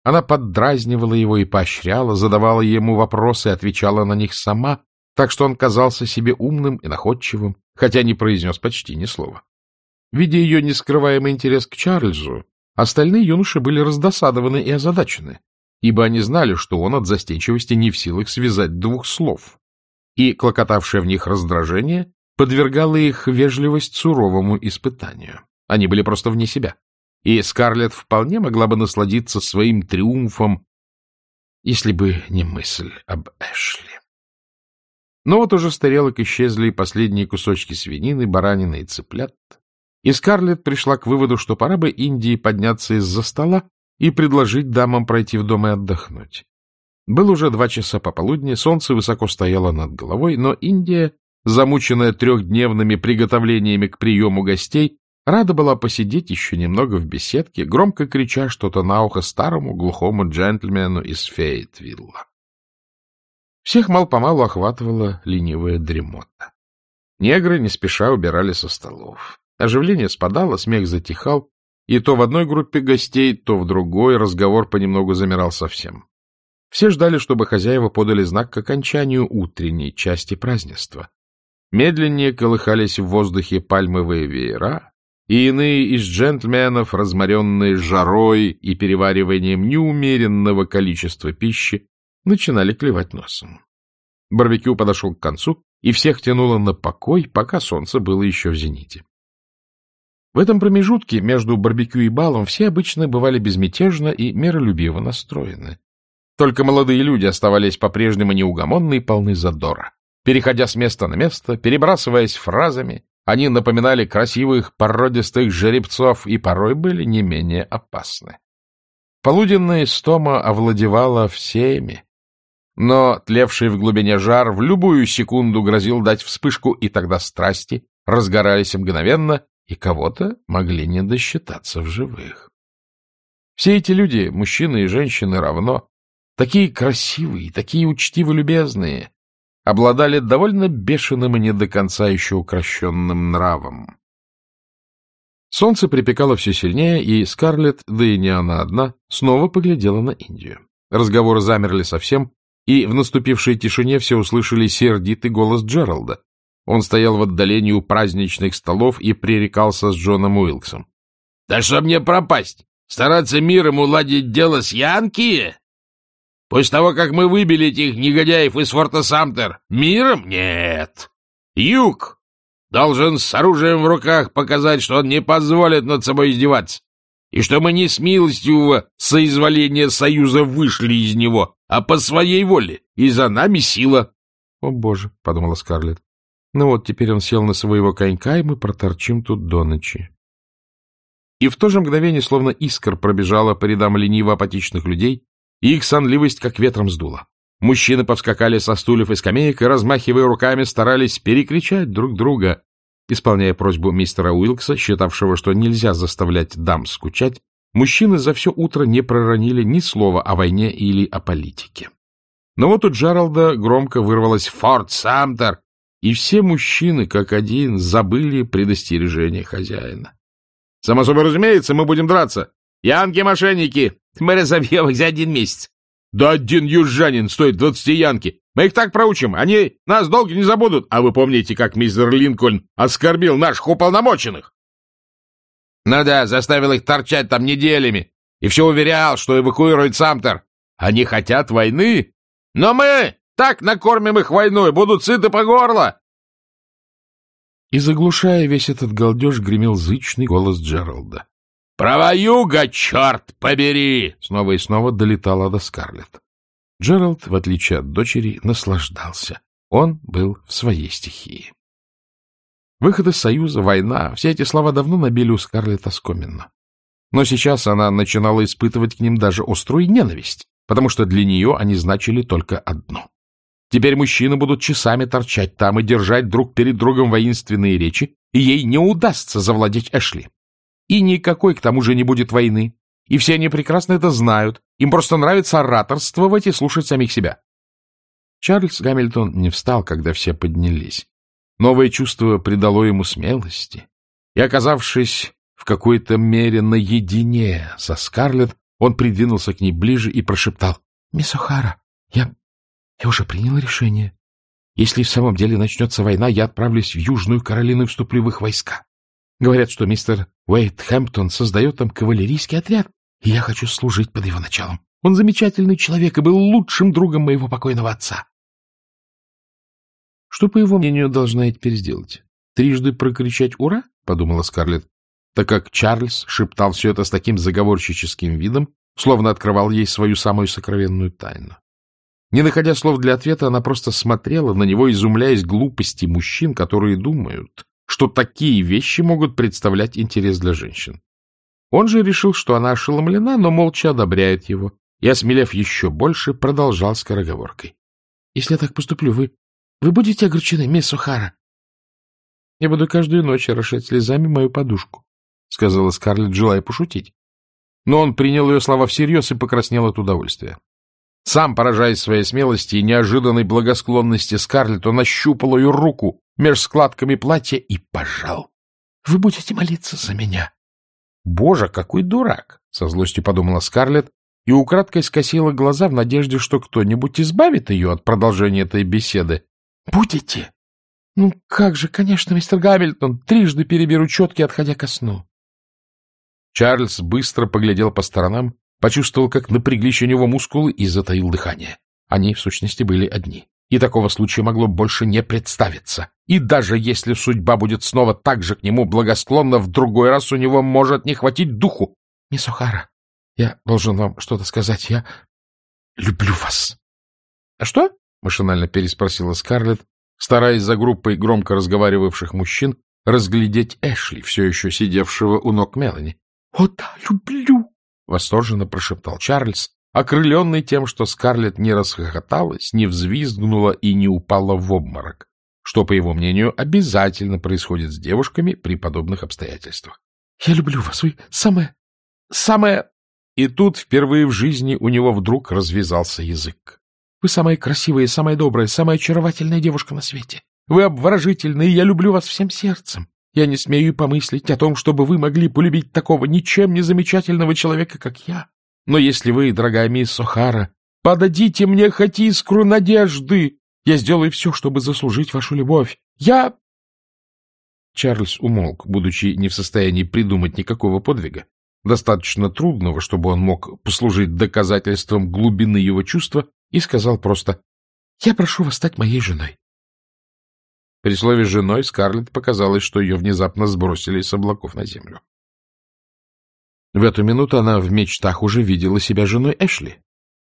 Speaker 1: Она поддразнивала его и поощряла, задавала ему вопросы и отвечала на них сама, так что он казался себе умным и находчивым, хотя не произнес почти ни слова. Видя ее нескрываемый интерес к Чарльзу, остальные юноши были раздосадованы и озадачены, ибо они знали, что он от застенчивости не в силах связать двух слов, и клокотавшее в них раздражение подвергало их вежливость суровому испытанию. Они были просто вне себя и Скарлетт вполне могла бы насладиться своим триумфом, если бы не мысль об Эшли. Но вот уже с тарелок исчезли последние кусочки свинины, баранины и цыплят, и Скарлетт пришла к выводу, что пора бы Индии подняться из-за стола и предложить дамам пройти в дом и отдохнуть. Было уже два часа пополудни, солнце высоко стояло над головой, но Индия, замученная трехдневными приготовлениями к приему гостей, Рада была посидеть еще немного в беседке, громко крича что-то на ухо старому глухому джентльмену из Фейтвилла. Всех мал-помалу охватывала ленивая дремота. Негры не спеша убирали со столов. Оживление спадало, смех затихал, и то в одной группе гостей, то в другой разговор понемногу замирал совсем. Все ждали, чтобы хозяева подали знак к окончанию утренней части празднества. Медленнее колыхались в воздухе пальмовые веера, и иные из джентльменов, разморенные жарой и перевариванием неумеренного количества пищи, начинали клевать носом. Барбекю подошел к концу, и всех тянуло на покой, пока солнце было еще в зените. В этом промежутке между барбекю и балом все обычно бывали безмятежно и миролюбиво настроены. Только молодые люди оставались по-прежнему неугомонны и полны задора. Переходя с места на место, перебрасываясь фразами, они напоминали красивых породистых жеребцов и порой были не менее опасны. Полуденная стома овладевала всеми, но тлевший в глубине жар в любую секунду грозил дать вспышку, и тогда страсти разгорались мгновенно, и кого-то могли не досчитаться в живых. Все эти люди, мужчины и женщины равно, такие красивые, такие учтиво-любезные, обладали довольно бешеным и не до конца еще укращенным нравом. Солнце припекало все сильнее, и Скарлетт, да и не она одна, снова поглядела на Индию. Разговоры замерли совсем, и в наступившей тишине все услышали сердитый голос Джералда. Он стоял в отдалении у праздничных столов и пререкался с Джоном Уилксом. — Да что мне пропасть? Стараться миром уладить дело с Янки? После того, как мы выбили этих негодяев из форта Самтер, миром? Нет. Юг должен с оружием в руках показать, что он не позволит над собой издеваться, и что мы не с милостью соизволения Союза вышли из него, а по своей воле, и за нами сила. — О, боже, — подумала Скарлетт. Ну вот, теперь он сел на своего конька, и мы проторчим тут до ночи. И в то же мгновение, словно искр пробежала по рядам лениво-апатичных людей, их сонливость как ветром сдуло. Мужчины повскакали со стульев и скамеек и, размахивая руками, старались перекричать друг друга. Исполняя просьбу мистера Уилкса, считавшего, что нельзя заставлять дам скучать, мужчины за все утро не проронили ни слова о войне или о политике. Но вот у Джералда громко вырвалось «Форт Самтер!» и все мужчины, как один, забыли предостережение хозяина. — Само собой разумеется, мы будем драться. Янки-мошенники! Мы разобьем их за один месяц. Да один южанин стоит двадцати янки. Мы их так проучим, они нас долго не забудут. А вы помните, как мистер Линкольн оскорбил наших уполномоченных? Ну да, заставил их торчать там неделями. И все уверял, что эвакуирует Самтер. Они хотят войны. Но мы так накормим их войной, будут сыты по горло. И заглушая весь этот галдеж, гремел зычный голос Джералда. «Права юга, черт побери!» Снова и снова долетала до Скарлетт. Джеральд, в отличие от дочери, наслаждался. Он был в своей стихии. Выход из Союза, война — все эти слова давно набили у Скарлетт оскоменно. Но сейчас она начинала испытывать к ним даже острую ненависть, потому что для нее они значили только одно. Теперь мужчины будут часами торчать там и держать друг перед другом воинственные речи, и ей не удастся завладеть Эшли. И никакой, к тому же, не будет войны. И все они прекрасно это знают. Им просто нравится ораторствовать и слушать самих себя. Чарльз Гамильтон не встал, когда все поднялись. Новое чувство придало ему смелости. И, оказавшись в какой-то мере наедине со Скарлетт, он придвинулся к ней ближе и прошептал. — Мисс О'Хара, я... я уже принял решение. Если в самом деле начнется война, я отправлюсь в Южную Каролину и вступлю в их войска. Говорят, что мистер Уэйт Хэмптон создает там кавалерийский отряд, и я хочу служить под его началом. Он замечательный человек и был лучшим другом моего покойного отца. Что, по его мнению, должна я теперь сделать? Трижды прокричать «Ура!» — подумала Скарлетт, так как Чарльз шептал все это с таким заговорщическим видом, словно открывал ей свою самую сокровенную тайну. Не находя слов для ответа, она просто смотрела на него, изумляясь глупости мужчин, которые думают, что такие вещи могут представлять интерес для женщин. Он же решил, что она ошеломлена, но молча одобряет его, и, осмелев еще больше, продолжал скороговоркой. — Если я так поступлю, вы... вы будете огорчены, мисс Сухара? — Я буду каждую ночь орошать слезами мою подушку, — сказала Скарлетт, желая пошутить. Но он принял ее слова всерьез и покраснел от удовольствия. Сам, поражаясь своей смелости и неожиданной благосклонности Скарлетт, он ощупал ее руку меж складками платья и пожал. — Вы будете молиться за меня. — Боже, какой дурак! — со злостью подумала Скарлетт и украдкой скосила глаза в надежде, что кто-нибудь избавит ее от продолжения этой беседы. — Будете? — Ну, как же, конечно, мистер Гамильтон, трижды переберу четки, отходя ко сну. Чарльз быстро поглядел по сторонам почувствовал, как напряглись у него мускулы и затаил дыхание. Они, в сущности, были одни. И такого случая могло больше не представиться. И даже если судьба будет снова так же к нему благосклонна, в другой раз у него может не хватить духу. — Мисс О'Хара, я должен вам что-то сказать. Я люблю вас. — А что? — машинально переспросила Скарлетт, стараясь за группой громко разговаривавших мужчин разглядеть Эшли, все еще сидевшего у ног Мелани. — О да, люблю! — восторженно прошептал Чарльз, окрыленный тем, что Скарлетт не расхохоталась, не взвизгнула и не упала в обморок, что, по его мнению, обязательно происходит с девушками при подобных обстоятельствах. — Я люблю вас, вы самая... самая... И тут впервые в жизни у него вдруг развязался язык. — Вы самая красивая, самая добрая, самая очаровательная девушка на свете. Вы обворожительны, и я люблю вас всем сердцем. Я не смею помыслить о том, чтобы вы могли полюбить такого ничем не замечательного человека, как я. Но если вы, дорогая мисс Охара, подадите мне хоть искру надежды, я сделаю все, чтобы заслужить вашу любовь. Я...» Чарльз умолк, будучи не в состоянии придумать никакого подвига, достаточно трудного, чтобы он мог послужить доказательством глубины его чувства, и сказал просто «Я прошу вас стать моей женой. При слове «женой» Скарлетт показалось, что ее внезапно сбросили с облаков на землю. В эту минуту она в мечтах уже видела себя женой Эшли,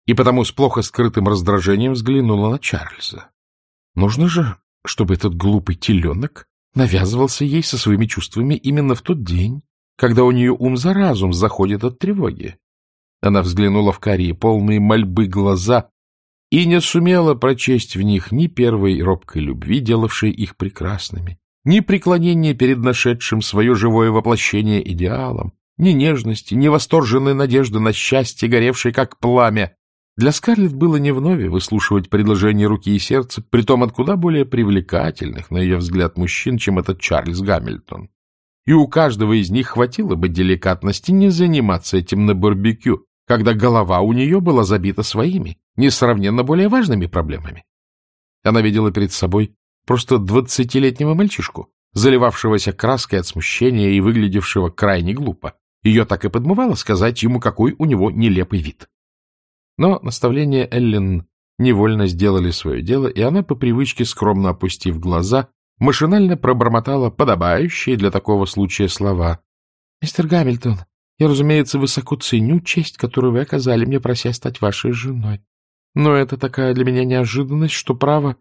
Speaker 1: и потому с плохо скрытым раздражением взглянула на Чарльза. Нужно же, чтобы этот глупый теленок навязывался ей со своими чувствами именно в тот день, когда у нее ум за разум заходит от тревоги. Она взглянула в карие, полные мольбы глаза, и не сумела прочесть в них ни первой робкой любви, делавшей их прекрасными, ни преклонения перед нашедшим свое живое воплощение идеалом, ни нежности, ни восторженной надежды на счастье, горевшей как пламя. Для Скарлетт было не вновь выслушивать предложения руки и сердца, притом от куда более привлекательных, на ее взгляд, мужчин, чем этот Чарльз Гамильтон. И у каждого из них хватило бы деликатности не заниматься этим на барбекю, когда голова у нее была забита своими, несравненно более важными проблемами. Она видела перед собой просто двадцатилетнего мальчишку, заливавшегося краской от смущения и выглядевшего крайне глупо. Ее так и подмывало сказать ему, какой у него нелепый вид. Но наставления Эллен невольно сделали свое дело, и она, по привычке скромно опустив глаза, машинально пробормотала подобающие для такого случая слова. — Мистер Гамильтон, я, разумеется, высоко ценю честь, которую вы оказали мне, прося стать вашей женой. Но это такая для меня неожиданность, что, право,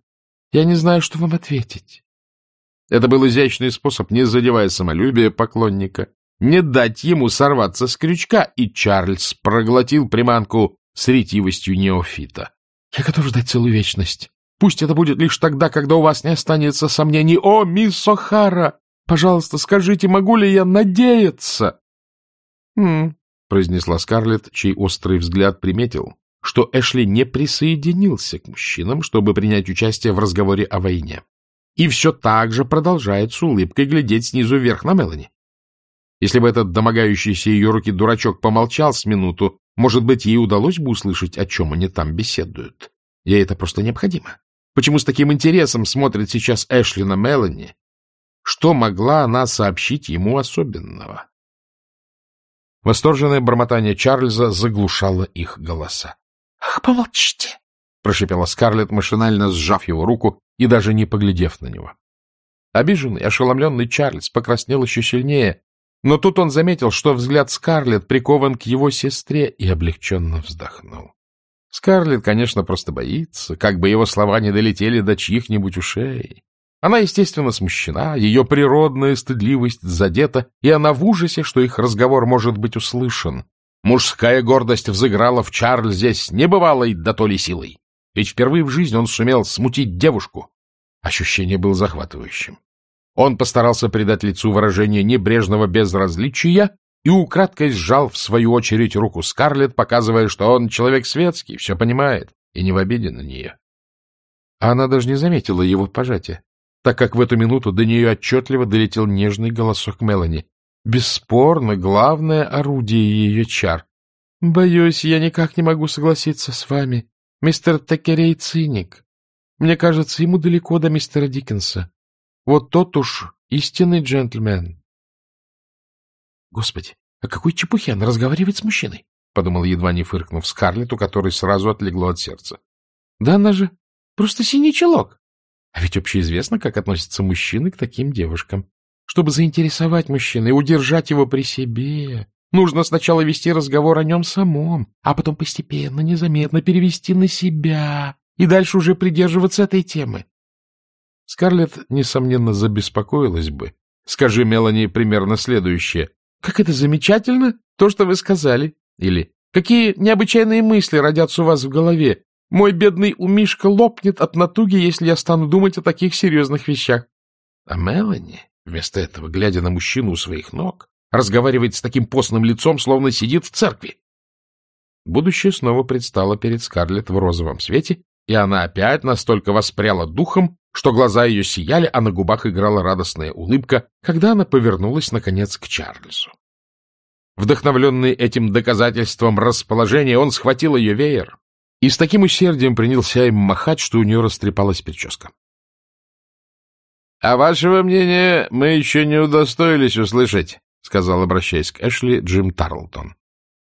Speaker 1: я не знаю, что вам ответить. Это был изящный способ, не задевая самолюбие поклонника, не дать ему сорваться с крючка, и Чарльз проглотил приманку с ретивостью неофита. — Я готов ждать целую вечность. Пусть это будет лишь тогда, когда у вас не останется сомнений. О, мисс О'Хара, пожалуйста, скажите, могу ли я надеяться? — Хм, — произнесла Скарлетт, чей острый взгляд приметил, что Эшли не присоединился к мужчинам, чтобы принять участие в разговоре о войне. И все так же продолжает с улыбкой глядеть снизу вверх на Мелани. Если бы этот домогающийся ее руки дурачок помолчал с минуту, может быть, ей удалось бы услышать, о чем они там беседуют. Ей это просто необходимо. Почему с таким интересом смотрит сейчас Эшли на Мелани? Что могла она сообщить ему особенного? Восторженное бормотание Чарльза заглушало их голоса. — Ах, помолчите! — прошипела Скарлетт, машинально сжав его руку и даже не поглядев на него. Обиженный, ошеломленный Чарльз покраснел еще сильнее, но тут он заметил, что взгляд Скарлетт прикован к его сестре и облегченно вздохнул. Скарлетт, конечно, просто боится, как бы его слова не долетели до чьих-нибудь ушей. Она, естественно, смущена, ее природная стыдливость задета, и она в ужасе, что их разговор может быть услышан. Мужская гордость взыграла в Чарльзе с небывалой да то ли силой. Ведь впервые в жизни он сумел смутить девушку. Ощущение было захватывающим. Он постарался придать лицу выражение небрежного безразличия и украдкой сжал в свою очередь руку Скарлетт, показывая, что он человек светский, все понимает и не в обиде на нее. А она даже не заметила его пожатия, так как в эту минуту до нее отчетливо долетел нежный голосок Мелани. Бесспорно, главное орудие ее чар. — Боюсь, я никак не могу согласиться с вами. Мистер Текерей циник. Мне кажется, ему далеко до мистера Диккенса. Вот тот уж истинный джентльмен. — Господи, о какой чепухе она разговаривает с мужчиной? — подумал, едва не фыркнув Скарлетт, у которой сразу отлегло от сердца. — Да она же просто синий чулок. А ведь общеизвестно, как относятся мужчины к таким девушкам. Чтобы заинтересовать мужчину и удержать его при себе, нужно сначала вести разговор о нем самом, а потом постепенно, незаметно перевести на себя и дальше уже придерживаться этой темы. Скарлетт, несомненно, забеспокоилась бы. Скажи Мелани примерно следующее. «Как это замечательно, то, что вы сказали!» Или «Какие необычайные мысли родятся у вас в голове! Мой бедный умишка лопнет от натуги, если я стану думать о таких серьезных вещах. А Мелани, вместо этого, глядя на мужчину у своих ног, разговаривает с таким постным лицом, словно сидит в церкви. Будущее снова предстало перед Скарлетт в розовом свете, и она опять настолько воспряла духом, что глаза ее сияли, а на губах играла радостная улыбка, когда она повернулась, наконец, к Чарльзу. Вдохновленный этим доказательством расположения, он схватил ее веер, и с таким усердием принялся им махать, что у нее растрепалась прическа. — А вашего мнения мы еще не удостоились услышать, — сказал, обращаясь к Эшли, Джим Тарлтон.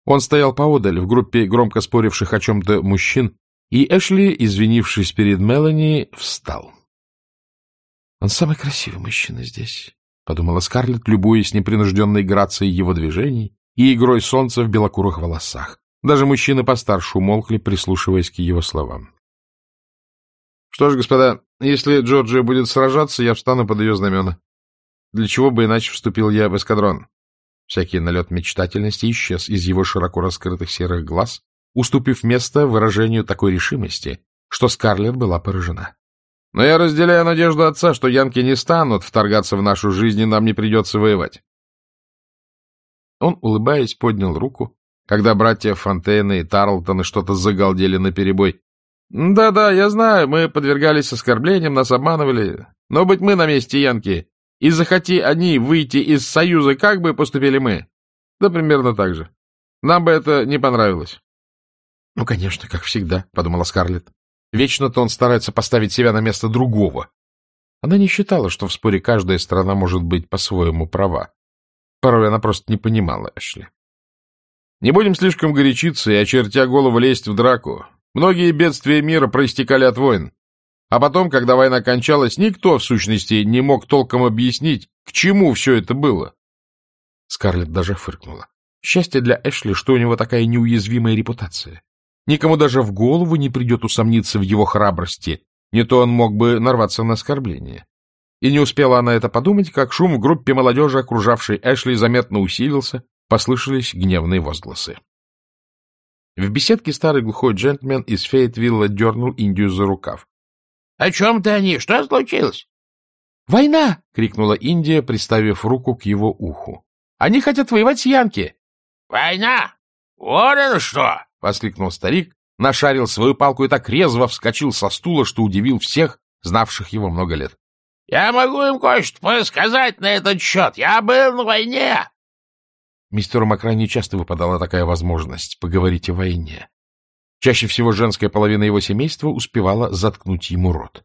Speaker 1: Он стоял поодаль в группе громко споривших о чем-то мужчин, и Эшли, извинившись перед Мелани, встал. — Он самый красивый мужчина здесь, — подумала Скарлетт, любуясь непринужденной грацией его движений и игрой солнца в белокурых волосах. Даже мужчины постарше умолкли, прислушиваясь к его словам. — Что ж, господа, если Джорджия будет сражаться, я встану под ее знамена. Для чего бы иначе вступил я в эскадрон? Всякий налет мечтательности исчез из его широко раскрытых серых глаз, уступив место выражению такой решимости, что Скарлетт была поражена. Но я разделяю надежду отца, что янки не станут вторгаться в нашу жизнь, и нам не придется воевать. Он, улыбаясь, поднял руку, когда братья Фонтейны и Тарлтоны что-то загалдели наперебой. «Да-да, я знаю, мы подвергались оскорблениям, нас обманывали. Но быть мы на месте Янки, и захоти они выйти из Союза, как бы поступили мы? Да примерно так же. Нам бы это не понравилось». «Ну, конечно, как всегда», — подумала Скарлетт. «Вечно-то он старается поставить себя на место другого». Она не считала, что в споре каждая страна может быть по-своему права. Порой она просто не понимала Эшли. Не будем слишком горячиться и, очертя голову, лезть в драку. Многие бедствия мира проистекали от войн. А потом, когда война кончалась, никто, в сущности, не мог толком объяснить, к чему все это было. Скарлетт даже фыркнула. Счастье для Эшли, что у него такая неуязвимая репутация. Никому даже в голову не придет усомниться в его храбрости, не то он мог бы нарваться на оскорбление. И не успела она это подумать, как шум в группе молодежи, окружавшей Эшли, заметно усилился, Послышались гневные возгласы. В беседке старый глухой джентльмен из Фейтвилла дернул Индию за рукав. — О чем-то они? Что случилось? — Война! — крикнула Индия, приставив руку к его уху. — Они хотят воевать с Янки! — Война! Вот это что! — воскликнул старик, нашарил свою палку и так резво вскочил со стула, что удивил всех, знавших его много лет. — Я могу им кое-что сказать на этот счет. Я был на войне. Мистеру Макране часто выпадала такая возможность поговорить о войне. Чаще всего женская половина его семейства успевала заткнуть ему рот.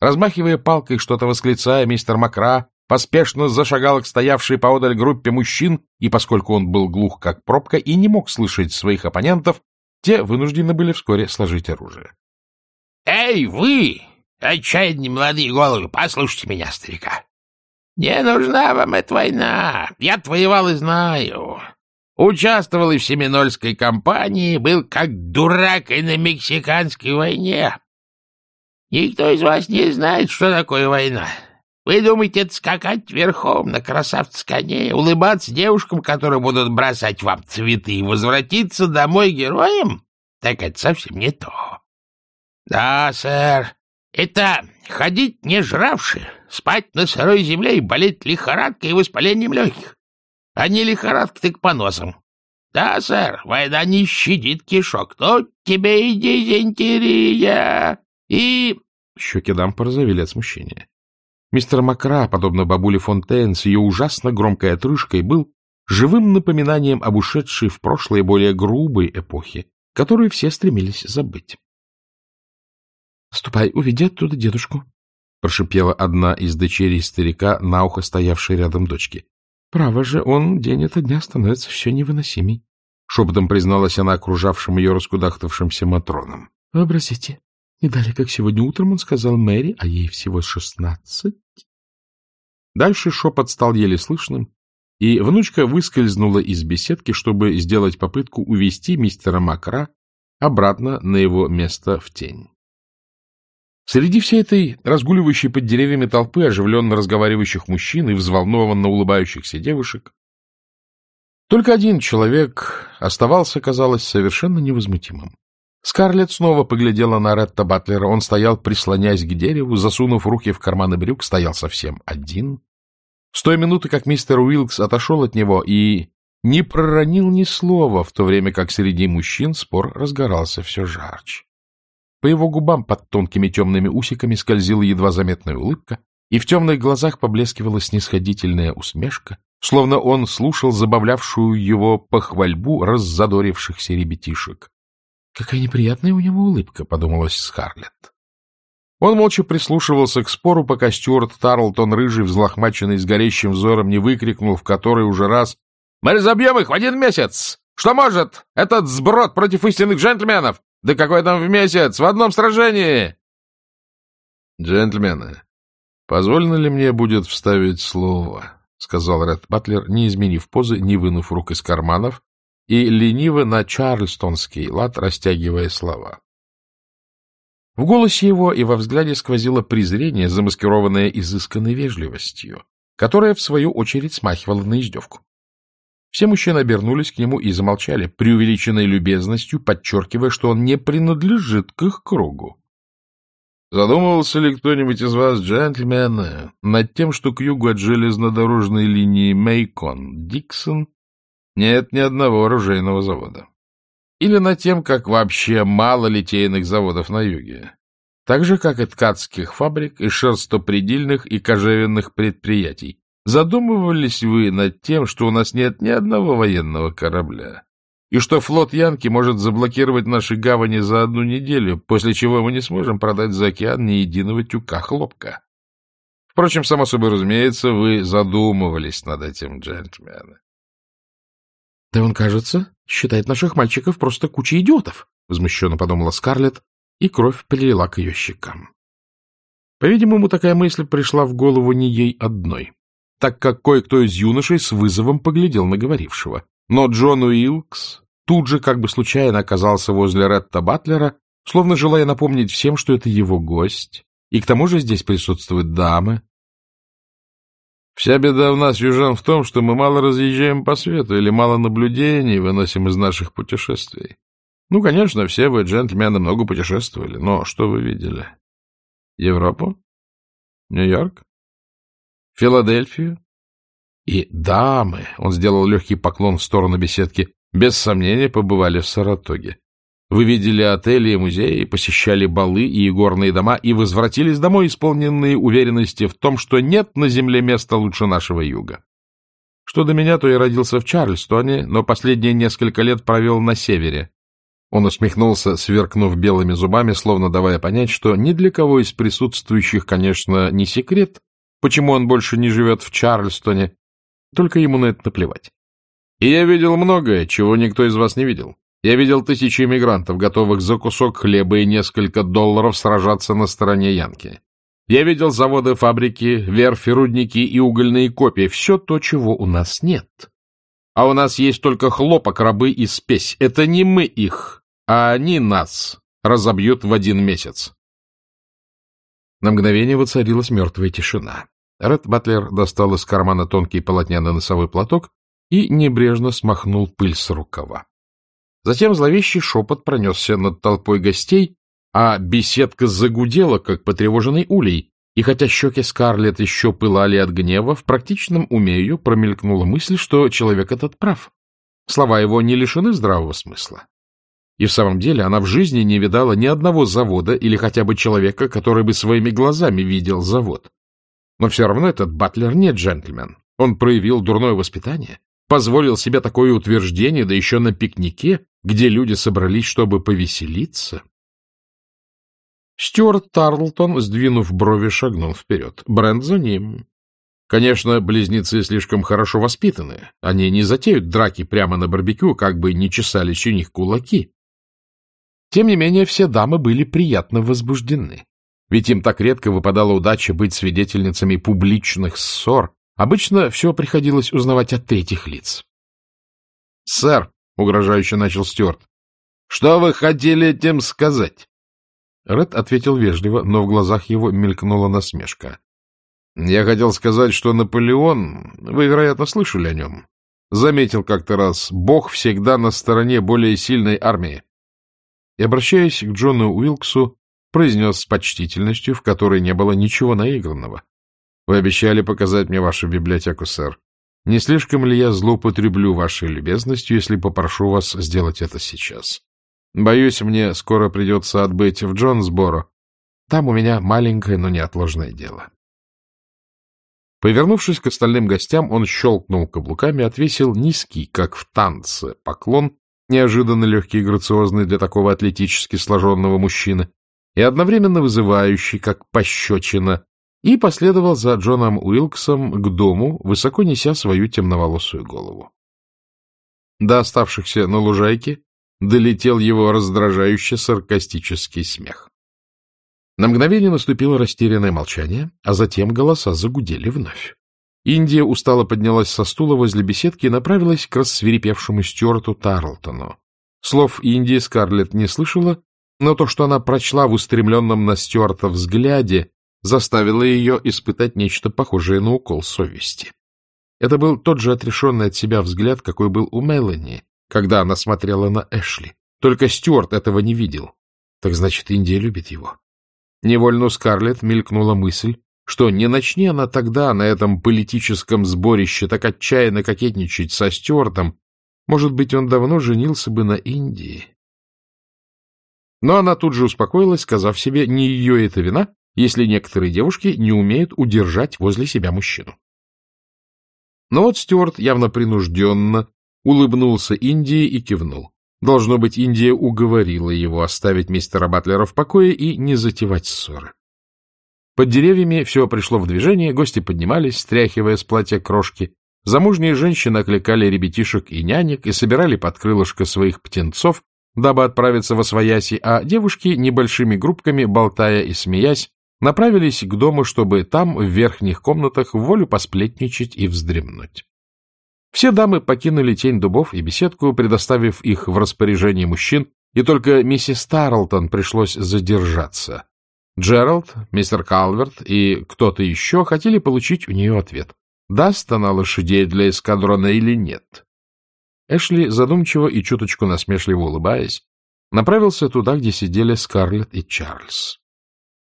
Speaker 1: Размахивая палкой, что-то восклицая, мистер Макра поспешно зашагал к стоявшей поодаль группе мужчин, и поскольку он был глух как пробка и не мог слышать своих оппонентов, те вынуждены были вскоре сложить оружие.
Speaker 2: — Эй, вы, отчаянные молодые головы, послушайте меня, старика. Не нужна вам эта война. Я воевал и знаю. Участвовал и в Семинольской кампании, был как дурак и на Мексиканской войне. Никто из вас не знает, что такое война. Вы думаете, это скакать верхом на красавце коне, улыбаться девушкам, которые будут бросать вам цветы, и возвратиться домой героем? Так это совсем не то. Да, сэр, это ходить не жравши, спать на сырой земле и болеть лихорадкой и воспалением легких. А не лихорадка, так поносом. Да, сэр, война не щадит кишок. но тебе и дизентерия, и...
Speaker 1: Щеки дам порозовели от смущения. Мистер Макра, подобно бабуле Фонтейн, с ее ужасно громкой отрыжкой, был живым напоминанием об ушедшей в прошлое более грубой эпохе, которую все стремились забыть. — Ступай, уведи оттуда дедушку, — прошипела одна из дочерей старика, на ухо стоявшей рядом дочки. — Право же, он день ото дня становится все невыносимей, — шепотом призналась она окружавшим ее раскудахтавшимся матронам. — Вообразите, не далее, как сегодня утром он сказал Мэри, а ей всего шестнадцать. Дальше шепот стал еле слышным, и внучка выскользнула из беседки, чтобы сделать попытку увести мистера Макра обратно на его место в тень. Среди всей этой разгуливающей под деревьями толпы оживленно разговаривающих мужчин и взволнованно улыбающихся девушек только один человек оставался, казалось, совершенно невозмутимым. Скарлетт снова поглядела на Ретта Батлера. Он стоял, прислоняясь к дереву, засунув руки в карманы брюк, стоял совсем один. С той минуты, как мистер Уилкс отошел от него и не проронил ни слова, в то время как среди мужчин спор разгорался все жарче. По его губам под тонкими темными усиками скользила едва заметная улыбка, и в темных глазах поблескивала снисходительная усмешка, словно он слушал забавлявшую его похвальбу раззадорившихся ребятишек. Какая неприятная у него улыбка, — подумалась Скарлетт. Он молча прислушивался к спору, пока Стюарт Тарлтон, рыжий, взлохмаченный, с горящим взором, не выкрикнул в который уже раз «Мы разобьем их в один месяц! Что может этот сброд против истинных джентльменов? Да какой там в месяц, в одном сражении!» «Джентльмены, позволено ли мне будет вставить слово?» — сказал Ред Батлер, не изменив позы, не вынув рук из карманов, и лениво на чарльстонский лад растягивая слова. В голосе его и во взгляде сквозило презрение, замаскированное изысканной вежливостью, которая, в свою очередь, смахивала на издевку. Все мужчины обернулись к нему и замолчали, преувеличенной любезностью, подчеркивая, что он не принадлежит к их кругу. Задумывался ли кто-нибудь из вас, джентльмены, над тем, что к югу от железнодорожной линии Мейкон-Диксон нет ни одного оружейного завода. Или над тем, как вообще мало литейных заводов на юге. Так же, как и ткацких фабрик, и шерстопредельных, и кожевенных предприятий. Задумывались вы над тем, что у нас нет ни одного военного корабля, и что флот Янки может заблокировать наши гавани за одну неделю, после чего мы не сможем продать за океан ни единого тюка хлопка? Впрочем, само собой разумеется, вы задумывались над этим, джентльмены. — Да он, кажется, считает наших мальчиков просто кучей идиотов, — возмущенно подумала Скарлетт, и кровь прилила к ее щекам. По-видимому, такая мысль пришла в голову не ей одной, так как кое-кто из юношей с вызовом поглядел на говорившего. Но Джон Уилкс тут же как бы случайно оказался возле Ретта Батлера, словно желая напомнить всем, что это его гость, и к тому же здесь присутствуют дамы, Вся беда у нас, южан, в том, что мы мало разъезжаем по свету или мало наблюдений выносим из наших путешествий. Ну, конечно, все вы, джентльмены, много путешествовали, но что вы видели? Европу? Нью-Йорк? Филадельфию? И дамы, он сделал легкий поклон в сторону беседки, без сомнения побывали в Саратоге. Вы видели отели и музеи, посещали балы и игорные дома и возвратились домой, исполненные уверенности в том, что нет на земле места лучше нашего юга. Что до меня, то я родился в Чарльстоне, но последние несколько лет провел на севере. Он усмехнулся, сверкнув белыми зубами, словно давая понять, что ни для кого из присутствующих, конечно, не секрет, почему он больше не живет в Чарльстоне, только ему на это наплевать. И я видел многое, чего никто из вас не видел. Я видел тысячи иммигрантов, готовых за кусок хлеба и несколько долларов сражаться на стороне Янки. Я видел заводы, фабрики, верфи, рудники и угольные копии. Все то, чего у нас нет. А у нас есть только хлопок, рабы и спесь. Это не мы их, а они нас разобьют в один месяц. На мгновение воцарилась мертвая тишина. Ред Батлер достал из кармана тонкий полотняный носовой платок и небрежно смахнул пыль с рукава. Затем зловещий шепот пронесся над толпой гостей, а беседка загудела, как потревоженный улей, и хотя щеки Скарлетт еще пылали от гнева, в практичном уме ее промелькнула мысль, что человек этот прав. Слова его не лишены здравого смысла. И в самом деле она в жизни не видала ни одного завода или хотя бы человека, который бы своими глазами видел завод. Но все равно этот Батлер не джентльмен. Он проявил дурное воспитание, позволил себе такое утверждение, да еще на пикнике, где люди собрались, чтобы повеселиться. Стюарт Тарлтон, сдвинув брови, шагнул вперед. Брент за ним. Конечно, близнецы слишком хорошо воспитаны. Они не затеют драки прямо на барбекю, как бы не чесались у них кулаки. Тем не менее, все дамы были приятно возбуждены. Ведь им так редко выпадала удача быть свидетельницами публичных ссор. Обычно все приходилось узнавать от третьих лиц. — Сэр, — угрожающе начал Стюарт, — что вы хотели этим сказать? Ред ответил вежливо, но в глазах его мелькнула насмешка. — Я хотел сказать, что Наполеон, вы, вероятно, слышали о нем, заметил как-то раз, Бог всегда на стороне более сильной армии. И, обращаясь к Джону Уилксу, произнес с почтительностью, в которой не было ничего наигранного. — Вы обещали показать мне вашу библиотеку, сэр. Не слишком ли я злоупотреблю вашей любезностью, если попрошу вас сделать это сейчас? Боюсь, мне скоро придется отбыть в Джонсборо. Там у меня маленькое, но неотложное дело. Повернувшись к остальным гостям, он щелкнул каблуками, отвесил низкий, как в танце, поклон, неожиданно легкий и грациозный для такого атлетически сложенного мужчины, и одновременно вызывающий, как пощечина, и последовал за Джоном Уилксом к дому, высоко неся свою темноволосую голову. До оставшихся на лужайке долетел его раздражающий саркастический смех. На мгновение наступило растерянное молчание, а затем голоса загудели вновь. Индия устало поднялась со стула возле беседки и направилась к рассверепевшему Стюарту Тарлтону. Слов Индии Скарлетт не слышала, но то, что она прочла в устремленном на Стюарта взгляде, заставило ее испытать нечто похожее на укол совести. Это был тот же отрешенный от себя взгляд, какой был у Мелани, когда она смотрела на Эшли. Только Стюарт этого не видел. Так значит, Индия любит его. Невольно у Скарлетт мелькнула мысль, что не начни она тогда на этом политическом сборище так отчаянно кокетничать со Стюартом, может быть, он давно женился бы на Индии. Но она тут же успокоилась, сказав себе, не ее это вина, если некоторые девушки не умеют удержать возле себя мужчину. Но вот Стюарт явно принужденно улыбнулся Индии и кивнул. Должно быть, Индия уговорила его оставить мистера Батлера в покое и не затевать ссоры. Под деревьями все пришло в движение, гости поднимались, стряхивая с платья крошки. Замужние женщины окликали ребятишек и нянек и собирали под крылышко своих птенцов, дабы отправиться во свояси, а девушки, небольшими группками, болтая и смеясь, направились к дому, чтобы там, в верхних комнатах, в волю посплетничать и вздремнуть. Все дамы покинули тень дубов и беседку, предоставив их в распоряжение мужчин, и только миссис Тарлтон пришлось задержаться. Джеральд, мистер Калверт и кто-то еще хотели получить у нее ответ, даст она лошадей для эскадрона или нет. Эшли, задумчиво и чуточку насмешливо улыбаясь, направился туда, где сидели Скарлетт и Чарльз.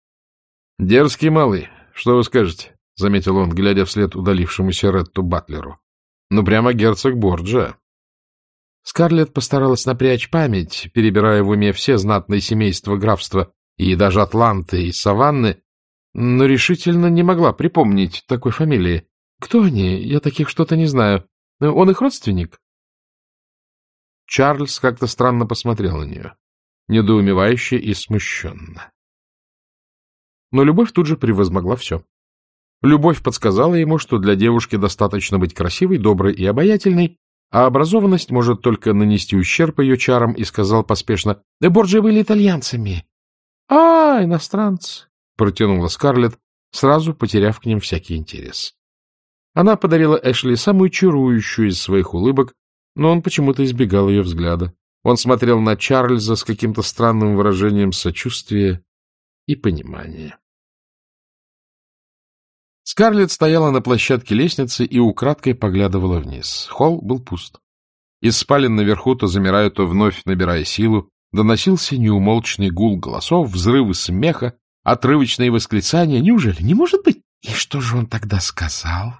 Speaker 1: — Дерзкий малый, что вы скажете? — заметил он, глядя вслед удалившемуся Ретту Батлеру. — Ну, прямо герцог Борджа. Скарлетт постаралась напрячь память, перебирая в уме все знатные семейства графства и даже Атланты и Саванны, но решительно не могла припомнить такой фамилии. Кто они? Я таких что-то не знаю. Он их родственник? Чарльз как-то странно посмотрел на нее, недоумевающе и смущенно. Но любовь тут же превозмогла все. Любовь подсказала ему, что для девушки достаточно быть красивой, доброй и обаятельной, а образованность может только нанести ущерб ее чарам, и сказал поспешно, — Да Борджи были итальянцами. — А, иностранцы, — протянула Скарлетт, сразу потеряв к ним всякий интерес. Она подарила Эшли самую чарующую из своих улыбок, но он почему-то избегал ее взгляда. Он смотрел на Чарльза с каким-то странным выражением сочувствия и понимания. Скарлетт стояла на площадке лестницы и украдкой поглядывала вниз. Холл был пуст. Из спален наверху, то замирая, то вновь набирая силу, доносился неумолчный гул голосов, взрывы смеха, отрывочные восклицания. Неужели? Не может быть? И что же он тогда сказал?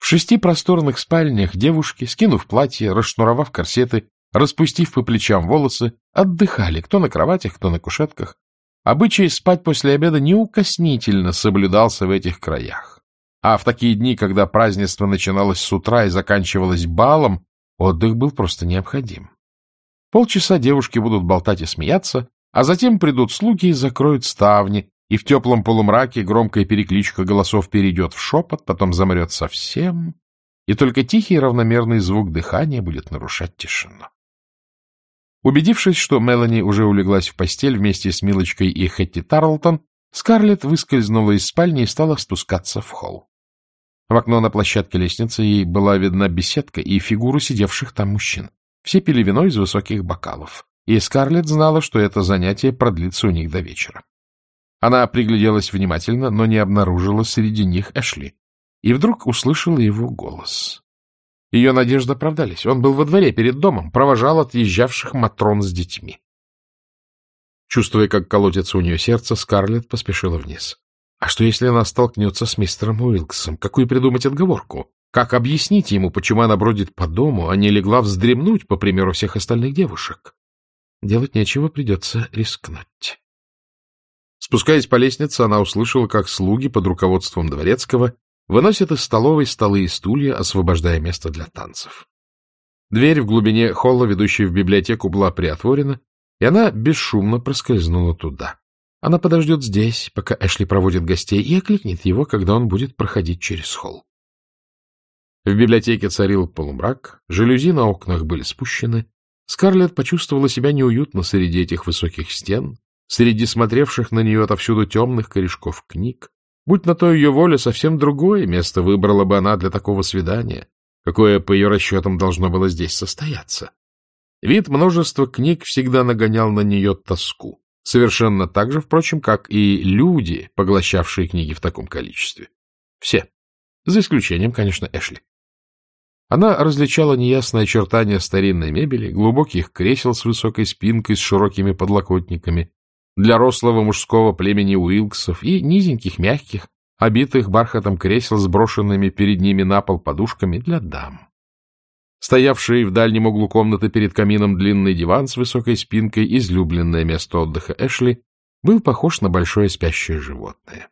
Speaker 1: В шести просторных спальнях девушки, скинув платье, расшнуровав корсеты, распустив по плечам волосы, отдыхали, кто на кроватях, кто на кушетках. Обычай спать после обеда неукоснительно соблюдался в этих краях. А в такие дни, когда празднество начиналось с утра и заканчивалось балом, отдых был просто необходим. Полчаса девушки будут болтать и смеяться, а затем придут слуги и закроют ставни, и в теплом полумраке громкая перекличка голосов перейдет в шепот, потом замрет совсем, и только тихий равномерный звук дыхания будет нарушать тишину. Убедившись, что Мелани уже улеглась в постель вместе с Милочкой и Хэтти Тарлтон, Скарлетт выскользнула из спальни и стала спускаться в холл. В окно на площадке лестницы ей была видна беседка и фигуры сидевших там мужчин. Все пили вино из высоких бокалов, и Скарлетт знала, что это занятие продлится у них до вечера. Она пригляделась внимательно, но не обнаружила среди них Эшли, и вдруг услышала его голос. Ее надежды оправдались. Он был во дворе перед домом, провожал отъезжавших Матрон с детьми. Чувствуя, как колотится у нее сердце, Скарлетт поспешила вниз. А что, если она столкнется с мистером Уилксом? Какую придумать отговорку? Как объяснить ему, почему она бродит по дому, а не легла вздремнуть, по примеру всех остальных девушек? Делать нечего, придется рискнуть. Спускаясь по лестнице, она услышала, как слуги под руководством Дворецкого выносят из столовой столы и стулья, освобождая место для танцев. Дверь в глубине холла, ведущая в библиотеку, была приотворена, и она бесшумно проскользнула туда. Она подождет здесь, пока Эшли проводит гостей, и окликнет его, когда он будет проходить через холл. В библиотеке царил полумрак, жалюзи на окнах были спущены. Скарлетт почувствовала себя неуютно среди этих высоких стен, среди смотревших на нее отовсюду темных корешков книг. Будь на то ее воля, совсем другое место выбрала бы она для такого свидания, какое, по ее расчетам, должно было здесь состояться. Вид множества книг всегда нагонял на нее тоску, совершенно так же, впрочем, как и люди, поглощавшие книги в таком количестве. Все, за исключением, конечно, Эшли. Она различала неясные очертания старинной мебели, глубоких кресел с высокой спинкой, с широкими подлокотниками, для рослого мужского племени Уилксов и низеньких, мягких, обитых бархатом кресел с брошенными перед ними на пол подушками для дам. Стоявший в дальнем углу комнаты перед камином длинный диван с высокой спинкой, излюбленное место отдыха Эшли, был похож на большое спящее животное.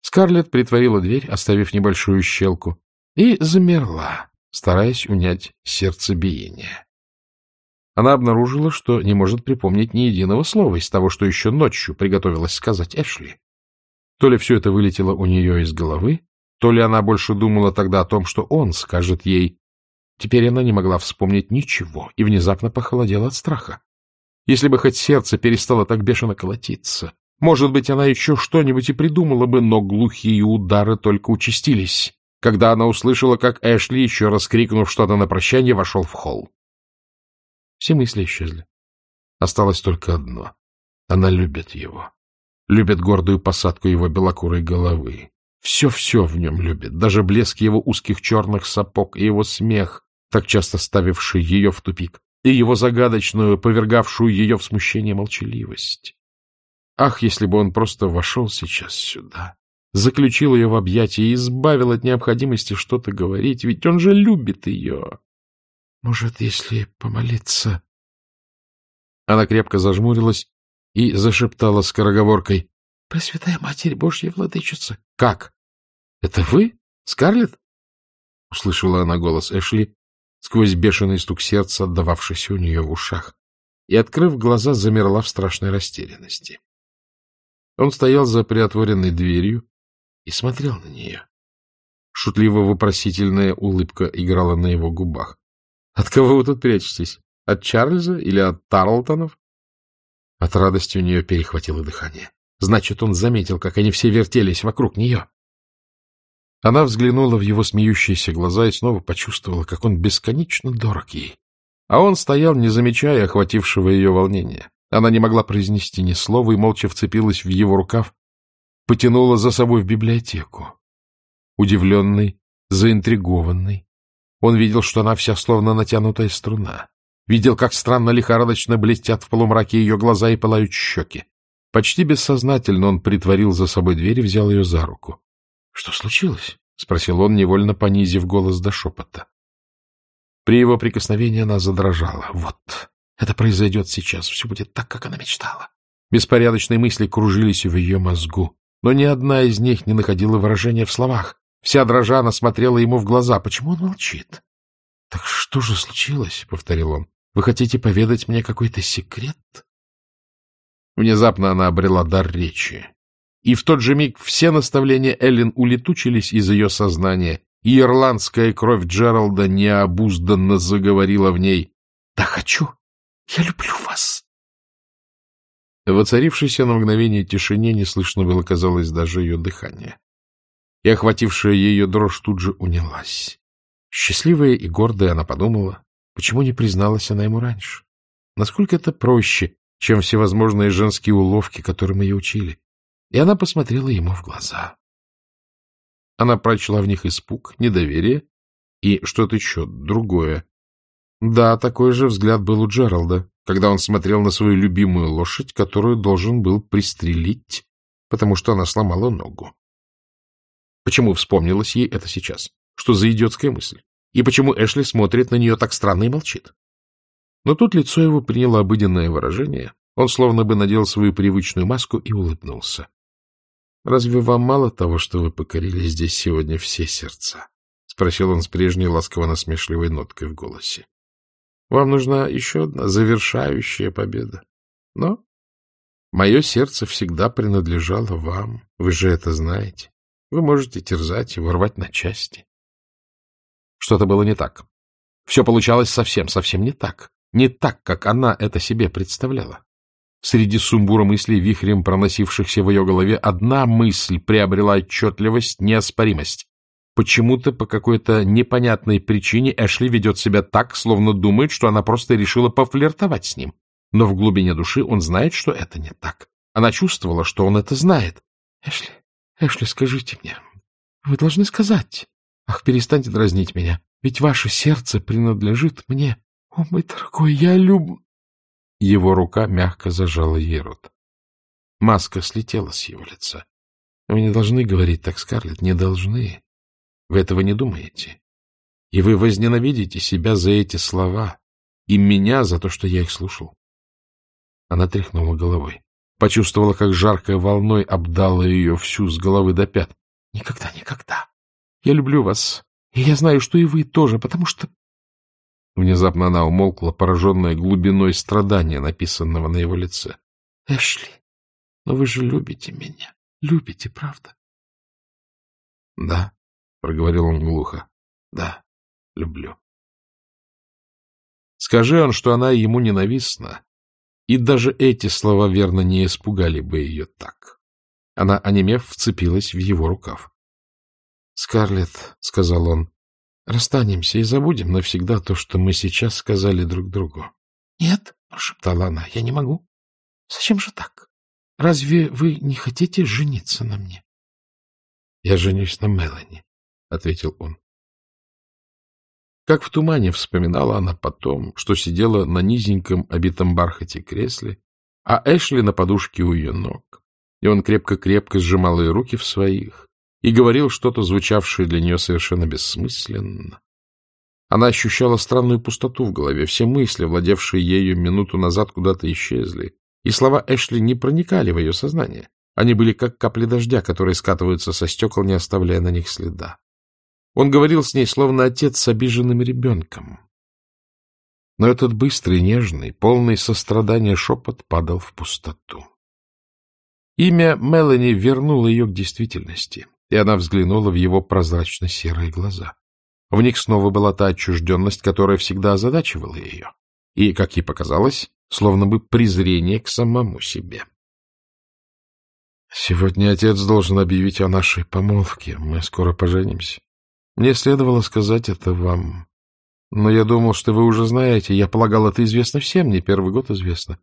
Speaker 1: Скарлетт притворила дверь, оставив небольшую щелку, и замерла, стараясь унять сердцебиение она обнаружила, что не может припомнить ни единого слова из того, что еще ночью приготовилась сказать Эшли. То ли все это вылетело у нее из головы, то ли она больше думала тогда о том, что он скажет ей. Теперь она не могла вспомнить ничего и внезапно похолодела от страха. Если бы хоть сердце перестало так бешено колотиться, может быть, она еще что-нибудь и придумала бы, но глухие удары только участились, когда она услышала, как Эшли, еще раз крикнув что-то на прощание, вошел в холл. Все мысли исчезли. Осталось только одно. Она любит его. Любит гордую посадку его белокурой головы. Все-все в нем любит, даже блеск его узких черных сапог и его смех, так часто ставивший ее в тупик, и его загадочную, повергавшую ее в смущение молчаливость. Ах, если бы он просто вошел сейчас сюда, заключил ее в объятия и избавил от необходимости что-то говорить, ведь он же любит ее. Может, если помолиться... Она крепко зажмурилась и зашептала скороговоркой. — Пресвятая Матерь Божья Владычица. — Как? Это вы, Скарлетт? — услышала она голос Эшли сквозь бешеный стук сердца, отдававшийся у нее в ушах, и, открыв глаза, замерла в страшной растерянности. Он стоял за приотворенной дверью и смотрел на нее. Шутливо-вопросительная улыбка играла на его губах. — От кого вы тут прячетесь? От Чарльза или от Тарлтонов? От радости у нее перехватило дыхание. Значит, он заметил, как они все вертелись вокруг нее. Она взглянула в его смеющиеся глаза и снова почувствовала, как он бесконечно дорог ей. А он стоял, не замечая охватившего ее волнения. Она не могла произнести ни слова и молча вцепилась в его рукав, потянула за собой в библиотеку. Удивленный, заинтригованный, он видел, что она вся словно натянутая струна. Видел, как странно лихорадочно блестят в полумраке ее глаза и пылают щеки. Почти бессознательно он притворил за собой дверь и взял ее за руку. — Что случилось? — спросил он, невольно понизив голос до шепота. При его прикосновении она задрожала. Вот, это произойдет сейчас, все будет так, как она мечтала. Беспорядочные мысли кружились в ее мозгу, но ни одна из них не находила выражения в словах. Вся дрожа она смотрела ему в глаза. Почему он молчит? — Так что же случилось? — повторил он. — Вы хотите поведать мне какой-то секрет? Внезапно она обрела дар речи. И в тот же миг все наставления Эллен улетучились из ее сознания, и ирландская кровь Джералда необузданно заговорила в ней. — Да хочу! Я люблю вас! В на мгновение тишине не слышно было, казалось, даже ее дыхание. И охватившая ее дрожь тут же унялась. Счастливая и гордая она подумала, почему не призналась она ему раньше? Насколько это проще, чем всевозможные женские уловки, которым ее учили. И она посмотрела ему в глаза. Она прочла в них испуг, недоверие и что-то еще другое. Да, такой же взгляд был у Джералда, когда он смотрел на свою любимую лошадь, которую должен был пристрелить, потому что она сломала ногу. Почему вспомнилось ей это сейчас? Что за идиотская мысль? И почему Эшли смотрит на нее так странно и молчит? Но тут лицо его приняло обыденное выражение. Он словно бы надел свою привычную маску и улыбнулся. — Разве вам мало того, что вы покорили здесь сегодня все сердца? — спросил он с прежней ласково-насмешливой ноткой в голосе. — Вам нужна еще одна завершающая победа. Но мое сердце всегда принадлежало вам, вы же это знаете. Вы можете терзать его, рвать на части. Что-то было не так. Все получалось совсем-совсем не так. Не так, как она это себе представляла. Среди сумбура мыслей, вихрем проносившихся в ее голове, одна мысль приобрела отчетливость, неоспоримость. Почему-то, по какой-то непонятной причине, Эшли ведет себя так, словно думает, что она просто решила пофлиртовать с ним. Но в глубине души он знает, что это не так. Она чувствовала, что он это знает. — Эшли, Эшли, скажите мне. Вы должны сказать. Ах, перестаньте дразнить меня. Ведь ваше сердце принадлежит мне. О, мой дорогой, я люб... Его рука мягко зажала ей рот. Маска слетела с его лица. Вы не должны говорить так, Скарлетт, не должны. Вы этого не думаете. И вы возненавидите себя за эти слова и меня за то, что я их слушал. Она тряхнула головой. Почувствовала, как жаркой волной обдала ее всю с головы до пят. — Никогда, никогда. Я люблю вас. И я знаю, что и вы тоже, потому что... Внезапно она умолкла, пораженная глубиной страдания, написанного на его лице. — Эшли, но вы же любите меня. Любите, правда? — Да, — проговорил он глухо. — Да, люблю. Скажи он, что она ему ненавистна, и даже эти слова верно не испугали бы ее так. Она, онемев, вцепилась в его рукав. — Скарлетт, — сказал он, — расстанемся и забудем навсегда то, что мы сейчас сказали друг другу. — Нет, — прошептала она, — я не могу. — Зачем же так? Разве вы не хотите жениться на мне? — Я женюсь на Мелани, — ответил он. Как в тумане вспоминала она потом, что сидела на низеньком обитом бархате кресле, а Эшли на подушке у ее ног, и он крепко-крепко сжимал ее руки в своих и говорил что-то, звучавшее для нее совершенно бессмысленно. Она ощущала странную пустоту в голове, все мысли, владевшие ею минуту назад, куда-то исчезли, и слова Эшли не проникали в ее сознание. Они были как капли дождя, которые скатываются со стекол, не оставляя на них следа. Он говорил с ней, словно отец с обиженным ребенком. Но этот быстрый, нежный, полный сострадания шепот падал в пустоту. Имя Мелани вернуло ее к действительности, и она взглянула в его прозрачно-серые глаза. В них снова была та отчужденность, которая всегда озадачивала ее, и, как ей показалось, словно бы презрение к самому себе. «Сегодня отец должен объявить о нашей помолвке. Мы скоро поженимся. Мне следовало сказать это вам. Но я думал, что вы уже знаете. Я полагал, это известно всем, не первый год известно.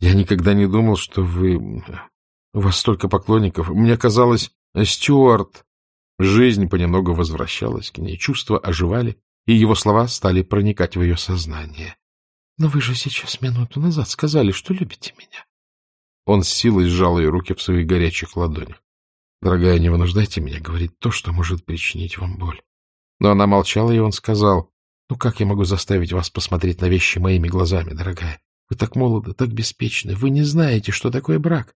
Speaker 1: Я никогда не думал, что вы... У вас столько поклонников. Мне казалось, Стюарт... Жизнь понемногу возвращалась к ней, чувства оживали, и его слова стали проникать в ее сознание. — Но вы же сейчас минуту назад сказали, что любите меня. Он с силой сжал ее руки в своих горячих ладонях. — Дорогая, не вынуждайте меня говорить то, что может причинить вам боль. Но она молчала, и он сказал, — Ну как я могу заставить вас посмотреть на вещи моими глазами, дорогая? Вы так молоды, так беспечны, вы не знаете, что такое брак.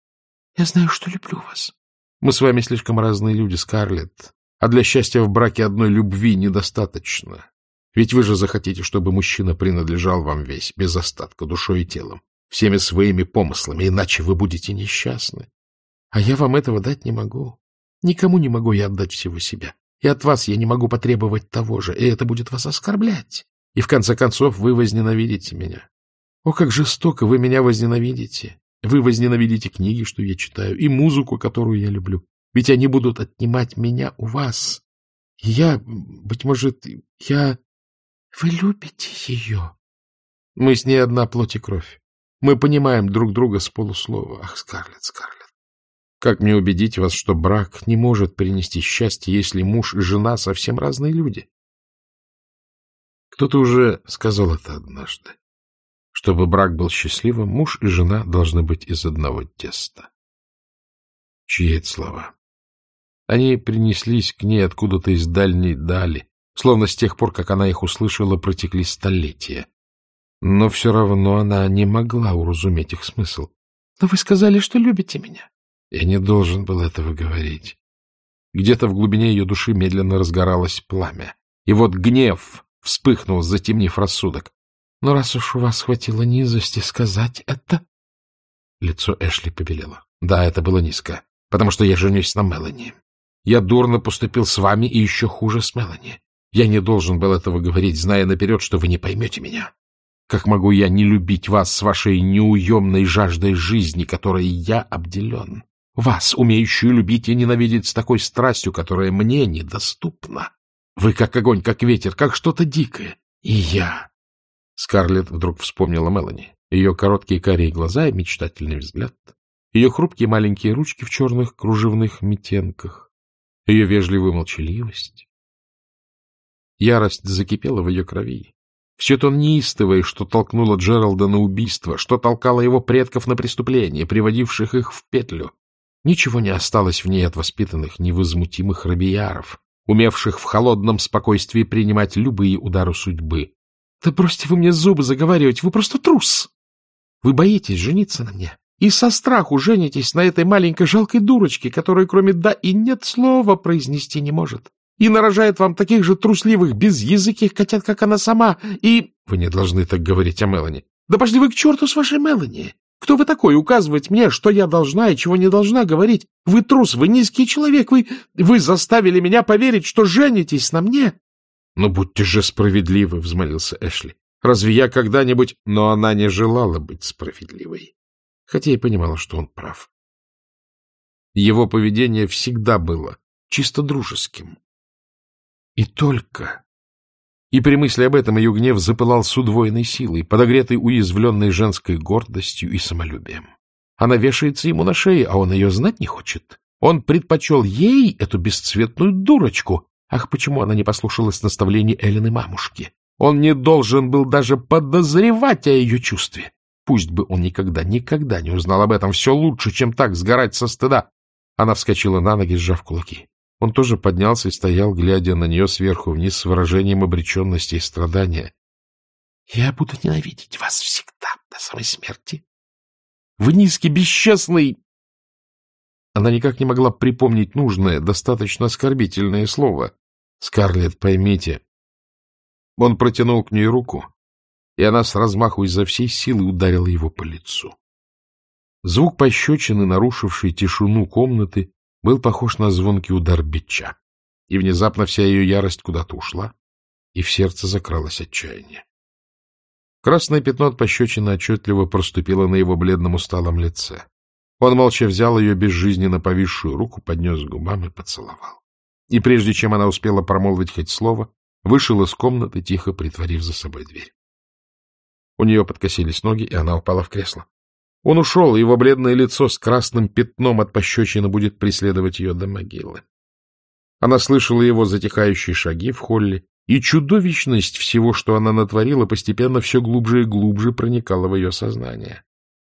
Speaker 1: Я знаю, что люблю вас. Мы с вами слишком разные люди, Скарлетт, а для счастья в браке одной любви недостаточно. Ведь вы же захотите, чтобы мужчина принадлежал вам весь, без остатка, душой и телом, всеми своими помыслами, иначе вы будете несчастны. А я вам этого дать не могу. Никому не могу я отдать всего себя. И от вас я не могу потребовать того же, и это будет вас оскорблять. И в конце концов вы возненавидите меня. О, как жестоко вы меня возненавидите. Вы возненавидите книги, что я читаю, и музыку, которую я люблю. Ведь они будут отнимать меня у вас. я, быть может, я... Вы любите ее? Мы с ней одна плоть и кровь. Мы понимаем друг друга с полуслова. Ах, Скарлетт, Скарлетт. Как мне убедить вас, что брак не может принести счастье, если муж и жена совсем разные люди? Кто-то уже сказал это однажды. Чтобы брак был счастливым, муж и жена должны быть из одного теста. Чьи это слова? Они принеслись к ней откуда-то из дальней дали, словно с тех пор, как она их услышала, протекли столетия. Но все равно она не могла уразуметь их смысл. — Но вы сказали, что любите меня. Я не должен был этого говорить. Где-то в глубине ее души медленно разгоралось пламя. И вот гнев вспыхнул, затемнив рассудок. Но раз уж у вас хватило низости сказать это... Лицо Эшли побелело. Да, это было низко, потому что я женюсь на Мелани. Я дурно поступил с вами и еще хуже с Мелани. Я не должен был этого говорить, зная наперед, что вы не поймете меня. Как могу я не любить вас с вашей неуемной жаждой жизни, которой я обделен? Вас, умеющую любить и ненавидеть с такой страстью, которая мне недоступна. Вы как огонь, как ветер, как что-то дикое. И я Скарлетт вдруг вспомнила Мелани. Ее короткие карие глаза и мечтательный взгляд. Ее хрупкие маленькие ручки в черных кружевных метенках. Ее вежливую молчаливость. Ярость закипела в ее крови. Все то неистовое, что толкнуло Джералда на убийство, что толкало его предков на преступление, приводивших их в петлю. Ничего не осталось в ней от воспитанных, невозмутимых рабияров, умевших в холодном спокойствии принимать любые удары судьбы, да бросьте вы мне зубы заговаривать, вы просто трус. Вы боитесь жениться на мне. И со страху женитесь на этой маленькой жалкой дурочке, которая кроме «да» и «нет» слова произнести не может. И нарожает вам таких же трусливых, безязыких котят, как она сама. И... Вы не должны так говорить о Мелани. Да пошли вы к черту с вашей Мелани. Кто вы такой, указывать мне, что я должна и чего не должна говорить? Вы трус, вы низкий человек, вы... Вы заставили меня поверить, что женитесь на мне, — Ну, будьте же справедливы, — взмолился Эшли. — Разве я когда-нибудь... Но она не желала быть справедливой, хотя и понимала, что он прав. Его поведение всегда было чисто дружеским. И только... И при мысли об этом ее гнев запылал с удвоенной силой, подогретый уязвленной женской гордостью и самолюбием. Она вешается ему на шее, а он ее знать не хочет. Он предпочел ей эту бесцветную дурочку, Ах, почему она не послушалась наставлений Эллины мамушки? Он не должен был даже подозревать о ее чувстве. Пусть бы он никогда, никогда не узнал об этом. Все лучше, чем так сгорать со стыда. Она вскочила на ноги, сжав кулаки. Он тоже поднялся и стоял, глядя на нее сверху вниз с выражением обреченности и страдания. — Я буду ненавидеть вас всегда, до самой смерти. Вы низкий, бесчестный... Она никак не могла припомнить нужное, достаточно оскорбительное слово. Скарлетт, поймите. Он протянул к ней руку, и она с размаху изо всей силы ударила его по лицу. Звук пощечины, нарушивший тишину комнаты, был похож на звонкий удар бича, и внезапно вся ее ярость куда-то ушла, и в сердце закралось отчаяние. Красное пятно от пощечины отчетливо проступило на его бледном усталом лице. Он молча взял ее безжизненно повисшую руку, поднес к губам и поцеловал. И прежде чем она успела промолвить хоть слово, вышел из комнаты, тихо притворив за собой дверь. У нее подкосились ноги, и она упала в кресло. Он ушел, его бледное лицо с красным пятном от пощечины будет преследовать ее до могилы. Она слышала его затихающие шаги в холле, и чудовищность всего, что она натворила, постепенно все глубже и глубже проникала в ее сознание.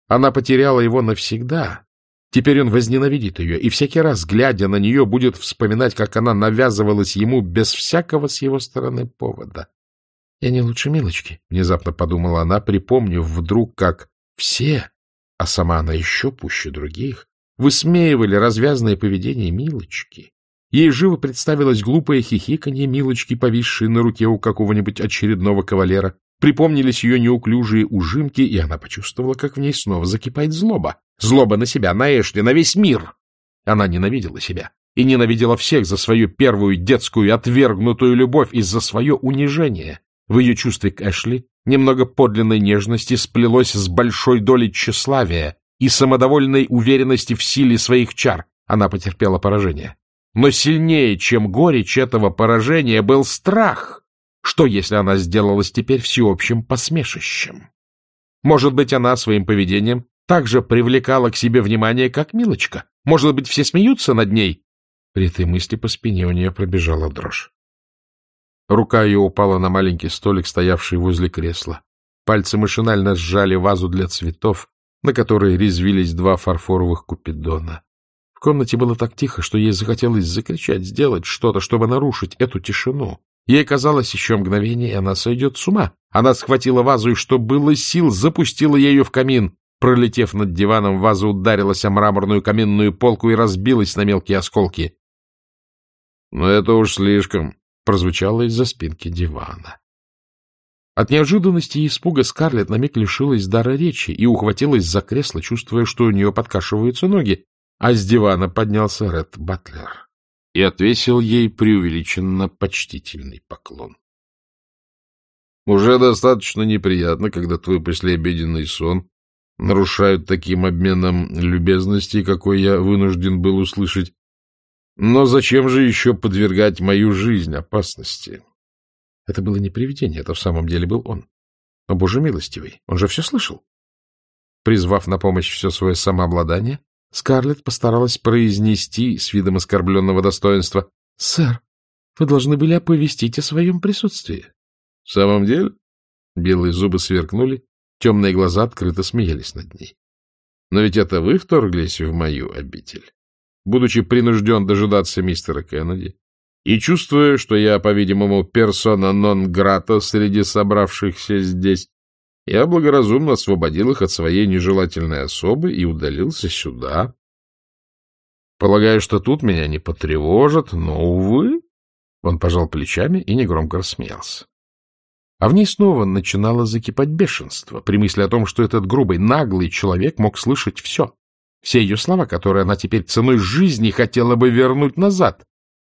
Speaker 1: Она потеряла его навсегда. Теперь он возненавидит ее, и всякий раз, глядя на нее, будет вспоминать, как она навязывалась ему без всякого с его стороны повода. — Я не лучше Милочки, — внезапно подумала она, припомнив вдруг, как все, а сама она еще пуще других, высмеивали развязное поведение Милочки. Ей живо представилось глупое хихиканье Милочки, повисшей на руке у какого-нибудь очередного кавалера, Припомнились ее неуклюжие ужимки, и она почувствовала, как в ней снова закипает злоба. Злоба на себя, на Эшли, на весь мир. Она ненавидела себя и ненавидела всех за свою первую детскую отвергнутую любовь и за свое унижение. В ее чувстве к Эшли немного подлинной нежности сплелось с большой долей тщеславия и самодовольной уверенности в силе своих чар. Она потерпела поражение. Но сильнее, чем горечь этого поражения, был страх — что, если она сделалась теперь всеобщим посмешищем? Может быть, она своим поведением также привлекала к себе внимание, как Милочка? Может быть, все смеются над ней? При этой мысли по спине у нее пробежала дрожь. Рука ее упала на маленький столик, стоявший возле кресла. Пальцы машинально сжали вазу для цветов, на которой резвились два фарфоровых купидона. В комнате было так тихо, что ей захотелось закричать, сделать что-то, чтобы нарушить эту тишину. Ей казалось еще мгновение, и она сойдет с ума. Она схватила вазу и, что было сил, запустила ею в камин. Пролетев над диваном, ваза ударилась о мраморную каминную полку и разбилась на мелкие осколки. — Но это уж слишком, — прозвучало из-за спинки дивана. От неожиданности и испуга Скарлетт на миг лишилась дара речи и ухватилась за кресло, чувствуя, что у нее подкашиваются ноги, а с дивана поднялся Ред Батлер и отвесил ей преувеличенно почтительный поклон. Уже достаточно неприятно, когда твой послеобеденный сон нарушают таким обменом любезностей, какой я вынужден был услышать. Но зачем же еще подвергать мою жизнь опасности? Это было не привидение, это в самом деле был он. О, Боже милостивый, он же все слышал. Призвав на помощь все свое самообладание, Скарлетт постаралась произнести с видом оскорбленного достоинства. — Сэр, вы должны были оповестить о своем присутствии. — В самом деле? Белые зубы сверкнули, темные глаза открыто смеялись над ней. — Но ведь это вы вторглись в мою обитель, будучи принужден дожидаться мистера Кеннеди и чувствуя, что я, по-видимому, персона нон-грата среди собравшихся здесь, я благоразумно освободил их от своей нежелательной особы и удалился сюда. Полагаю, что тут меня не потревожат, но, увы... Он пожал плечами и негромко рассмеялся. А в ней снова начинало закипать бешенство при мысли о том, что этот грубый, наглый человек мог слышать все. Все ее слова, которые она теперь ценой жизни хотела бы вернуть назад.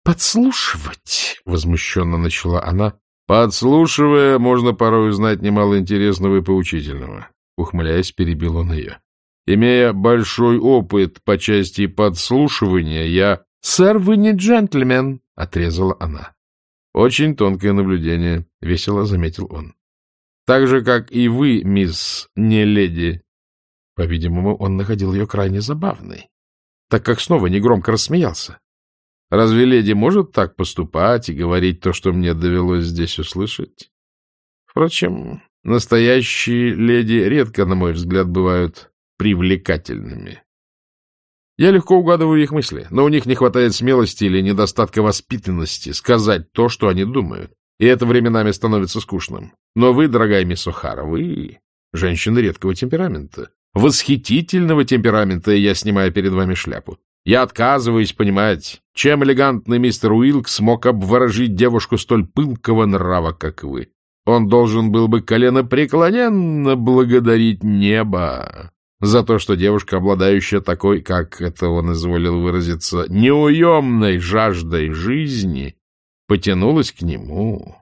Speaker 1: «Подслушивать!» — возмущенно начала она, Подслушивая, можно порой узнать немало интересного и поучительного. Ухмыляясь, перебил он ее. Имея большой опыт по части подслушивания, я... — Сэр, вы не джентльмен, — отрезала она. — Очень тонкое наблюдение, — весело заметил он. — Так же, как и вы, мисс, не леди. По-видимому, он находил ее крайне забавной, так как снова негромко рассмеялся. Разве леди может так поступать и говорить то, что мне довелось здесь услышать? Впрочем, настоящие леди редко, на мой взгляд, бывают привлекательными. Я легко угадываю их мысли, но у них не хватает смелости или недостатка воспитанности сказать то, что они думают, и это временами становится скучным. Но вы, дорогая мисс О'Хара, вы женщина редкого темперамента, восхитительного темперамента, и я снимаю перед вами шляпу. Я отказываюсь понимать, чем элегантный мистер Уилкс мог обворожить девушку столь пылкого нрава, как вы. Он должен был бы коленопреклоненно благодарить небо за то, что девушка, обладающая такой, как это он изволил выразиться, неуемной жаждой жизни, потянулась к нему.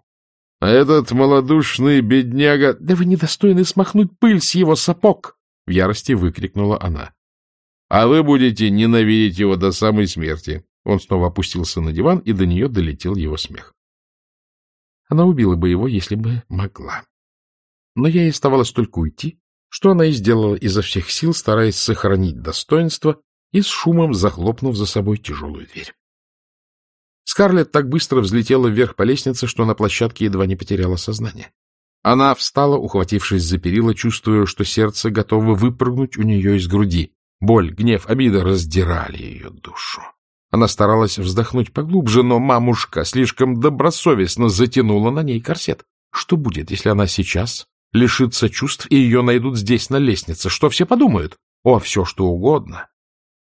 Speaker 1: А этот малодушный бедняга... — Да вы недостойны смахнуть пыль с его сапог! — в ярости выкрикнула она а вы будете ненавидеть его до самой смерти. Он снова опустился на диван, и до нее долетел его смех. Она убила бы его, если бы могла. Но ей оставалось только уйти, что она и сделала изо всех сил, стараясь сохранить достоинство и с шумом захлопнув за собой тяжелую дверь. Скарлетт так быстро взлетела вверх по лестнице, что на площадке едва не потеряла сознание. Она встала, ухватившись за перила, чувствуя, что сердце готово выпрыгнуть у нее из груди. Боль, гнев, обида раздирали ее душу. Она старалась вздохнуть поглубже, но мамушка слишком добросовестно затянула на ней корсет. Что будет, если она сейчас лишится чувств, и ее найдут здесь, на лестнице? Что все подумают? О, все что угодно.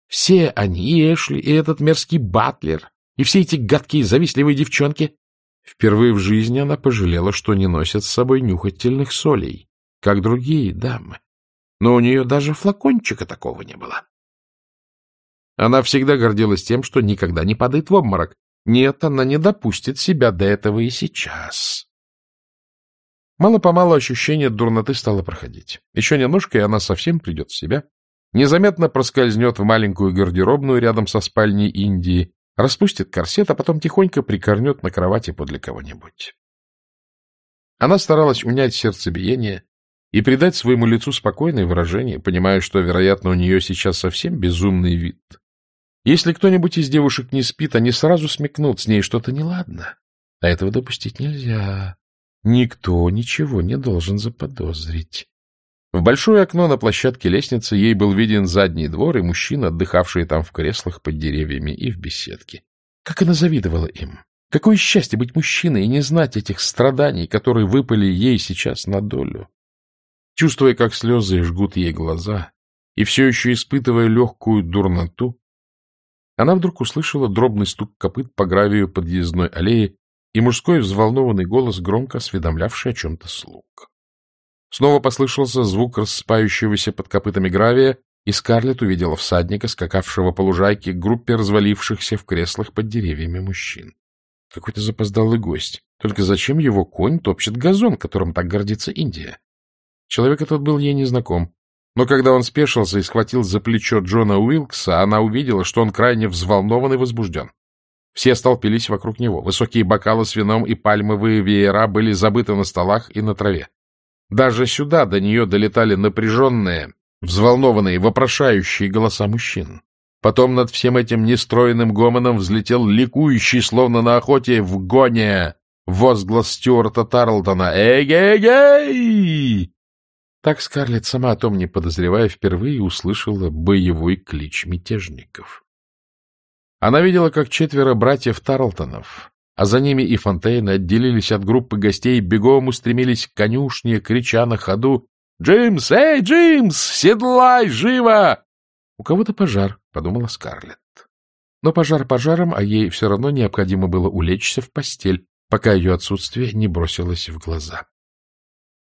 Speaker 1: Все они, и Эшли, и этот мерзкий батлер, и все эти гадкие завистливые девчонки. Впервые в жизни она пожалела, что не носят с собой нюхательных солей, как другие дамы но у нее даже флакончика такого не было. Она всегда гордилась тем, что никогда не падает в обморок. Нет, она не допустит себя до этого и сейчас. Мало-помалу ощущение дурноты стало проходить. Еще немножко, и она совсем придет в себя. Незаметно проскользнет в маленькую гардеробную рядом со спальней Индии, распустит корсет, а потом тихонько прикорнет на кровати подле кого-нибудь. Она старалась унять сердцебиение, и придать своему лицу спокойное выражение, понимая, что, вероятно, у нее сейчас совсем безумный вид. Если кто-нибудь из девушек не спит, они сразу смекнут, с ней что-то неладно. А этого допустить нельзя. Никто ничего не должен заподозрить. В большое окно на площадке лестницы ей был виден задний двор и мужчины, отдыхавшие там в креслах под деревьями и в беседке. Как она завидовала им! Какое счастье быть мужчиной и не знать этих страданий, которые выпали ей сейчас на долю! Чувствуя, как слезы жгут ей глаза, и все еще испытывая легкую дурноту, она вдруг услышала дробный стук копыт по гравию подъездной аллеи и мужской взволнованный голос, громко осведомлявший о чем-то слуг. Снова послышался звук рассыпающегося под копытами гравия, и Скарлетт увидела всадника, скакавшего по лужайке к группе развалившихся в креслах под деревьями мужчин. Какой-то запоздалый гость. Только зачем его конь топчет газон, которым так гордится Индия? Человек этот был ей незнаком. Но когда он спешился и схватил за плечо Джона Уилкса, она увидела, что он крайне взволнован и возбужден. Все столпились вокруг него. Высокие бокалы с вином и пальмовые веера были забыты на столах и на траве. Даже сюда до нее долетали напряженные, взволнованные, вопрошающие голоса мужчин. Потом над всем этим нестроенным гомоном взлетел ликующий, словно на охоте, в гоне возглас Стюарта Тарлтона «Эгей-гей!» Так Скарлетт, сама о том не подозревая, впервые услышала боевой клич мятежников. Она видела, как четверо братьев Тарлтонов, а за ними и Фонтейн отделились от группы гостей, бегом устремились к конюшне, крича на ходу «Джимс! Эй, Джимс! Седлай! Живо!» «У кого-то пожар», — подумала Скарлетт. Но пожар пожаром, а ей все равно необходимо было улечься в постель, пока ее отсутствие не бросилось в глаза.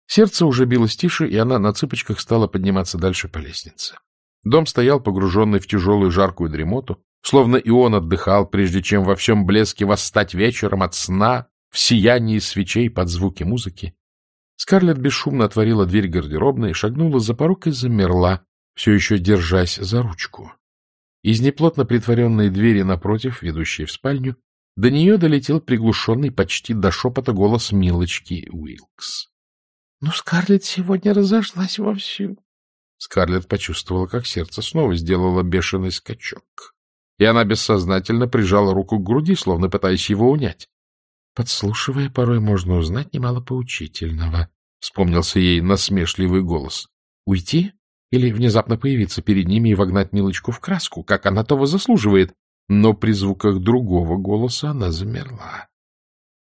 Speaker 1: Сердце уже билось тише, и она на цыпочках стала подниматься дальше по лестнице. Дом стоял погруженный в тяжелую жаркую дремоту, словно и он отдыхал, прежде чем во всем блеске восстать вечером от сна, в сиянии свечей под звуки музыки. Скарлетт бесшумно отворила дверь гардеробной, шагнула за порог и замерла, все еще держась за ручку. Из неплотно притворенной двери напротив, ведущей в спальню, до нее долетел приглушенный почти до шепота голос Милочки Уилкс. — Ну, Скарлетт сегодня разошлась вовсю. Скарлетт почувствовала, как сердце снова сделало бешеный скачок. И она бессознательно прижала руку к груди, словно пытаясь его унять. Подслушивая, порой можно узнать немало поучительного, — вспомнился ей насмешливый голос. Уйти или внезапно появиться перед ними и вогнать Милочку в краску, как она того заслуживает? Но при звуках другого голоса она замерла.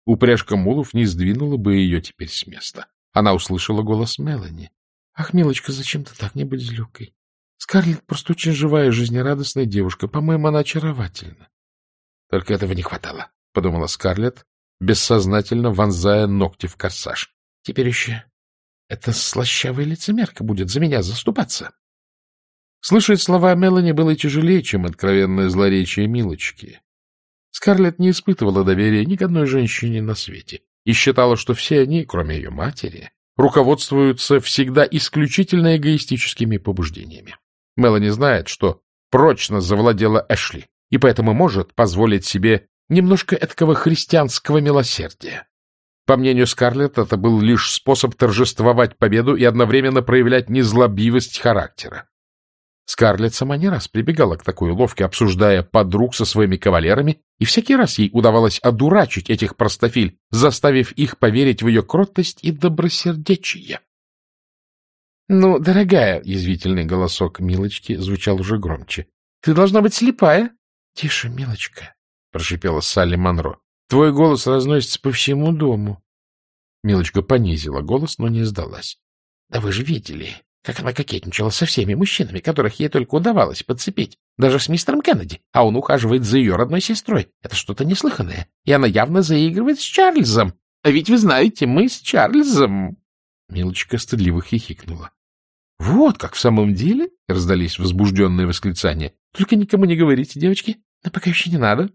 Speaker 1: Упряжка мулов не сдвинула бы ее теперь с места. Она услышала голос Мелани. — Ах, милочка, зачем ты так? Не будь злюкой. Скарлетт просто очень живая, жизнерадостная девушка. По-моему, она очаровательна. Только этого не хватало, — подумала Скарлетт, бессознательно вонзая ногти в корсаж. Теперь еще эта слащавая лицемерка будет за меня заступаться. Слышать слова Мелани было тяжелее, чем откровенное злоречие Милочки. Скарлетт не испытывала доверия ни к одной женщине на свете и считала, что все они, кроме ее матери, руководствуются всегда исключительно эгоистическими побуждениями. Мелани знает, что прочно завладела Эшли, и поэтому может позволить себе немножко эткого христианского милосердия. По мнению Скарлетт, это был лишь способ торжествовать победу и одновременно проявлять незлобивость характера. Скарлетт сама не раз прибегала к такой уловке, обсуждая подруг со своими кавалерами, и всякий раз ей удавалось одурачить этих простофиль, заставив их поверить в ее кротость и добросердечие. — Ну, дорогая, — язвительный голосок Милочки звучал уже громче, — ты должна быть слепая. — Тише, Милочка, — прошипела Салли Монро. — Твой голос разносится по всему дому. Милочка понизила голос, но не сдалась. — Да вы же видели, как она кокетничала со всеми мужчинами, которых ей только удавалось подцепить, даже с мистером Кеннеди, а он ухаживает за ее родной сестрой. Это что-то неслыханное, и она явно заигрывает с Чарльзом. А ведь вы знаете, мы с Чарльзом... Милочка стыдливо хихикнула. — Вот как в самом деле? — раздались возбужденные восклицания. — Только никому не говорите, девочки. Да пока еще не надо.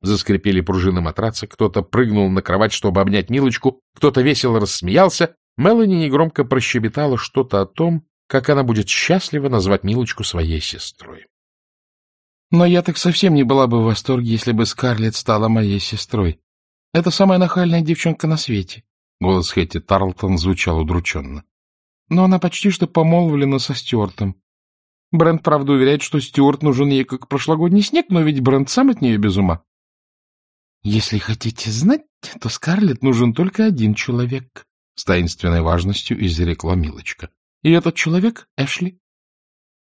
Speaker 1: Заскрипели пружины матраца, кто-то прыгнул на кровать, чтобы обнять Милочку, кто-то весело рассмеялся. Мелани негромко прощебетала что-то о том, как она будет счастлива назвать Милочку своей сестрой. Но я так совсем не была бы в восторге, если бы Скарлетт стала моей сестрой. Это самая нахальная девчонка на свете. Голос Хэтти Тарлтон звучал удрученно но она почти что помолвлена со Стюартом. Брент, правда, уверяет, что Стюарт нужен ей как прошлогодний снег, но ведь Брент сам от нее без ума. Если хотите знать, то Скарлетт нужен только один человек, — с таинственной важностью изрекла Милочка. И этот человек — Эшли.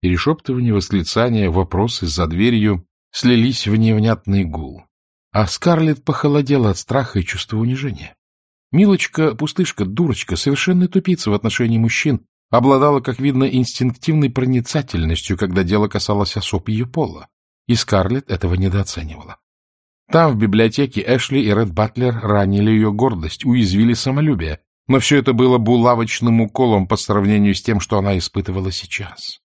Speaker 1: Перешептывание, восклицания, вопросы за дверью слились в невнятный гул. А Скарлетт похолодела от страха и чувства унижения. Милочка, пустышка, дурочка, совершенная тупица в отношении мужчин, обладала, как видно, инстинктивной проницательностью, когда дело касалось особ ее пола, и Скарлетт этого недооценивала. Там, в библиотеке, Эшли и Ред Батлер ранили ее гордость, уязвили самолюбие, но все это было булавочным уколом по сравнению с тем, что она испытывала сейчас.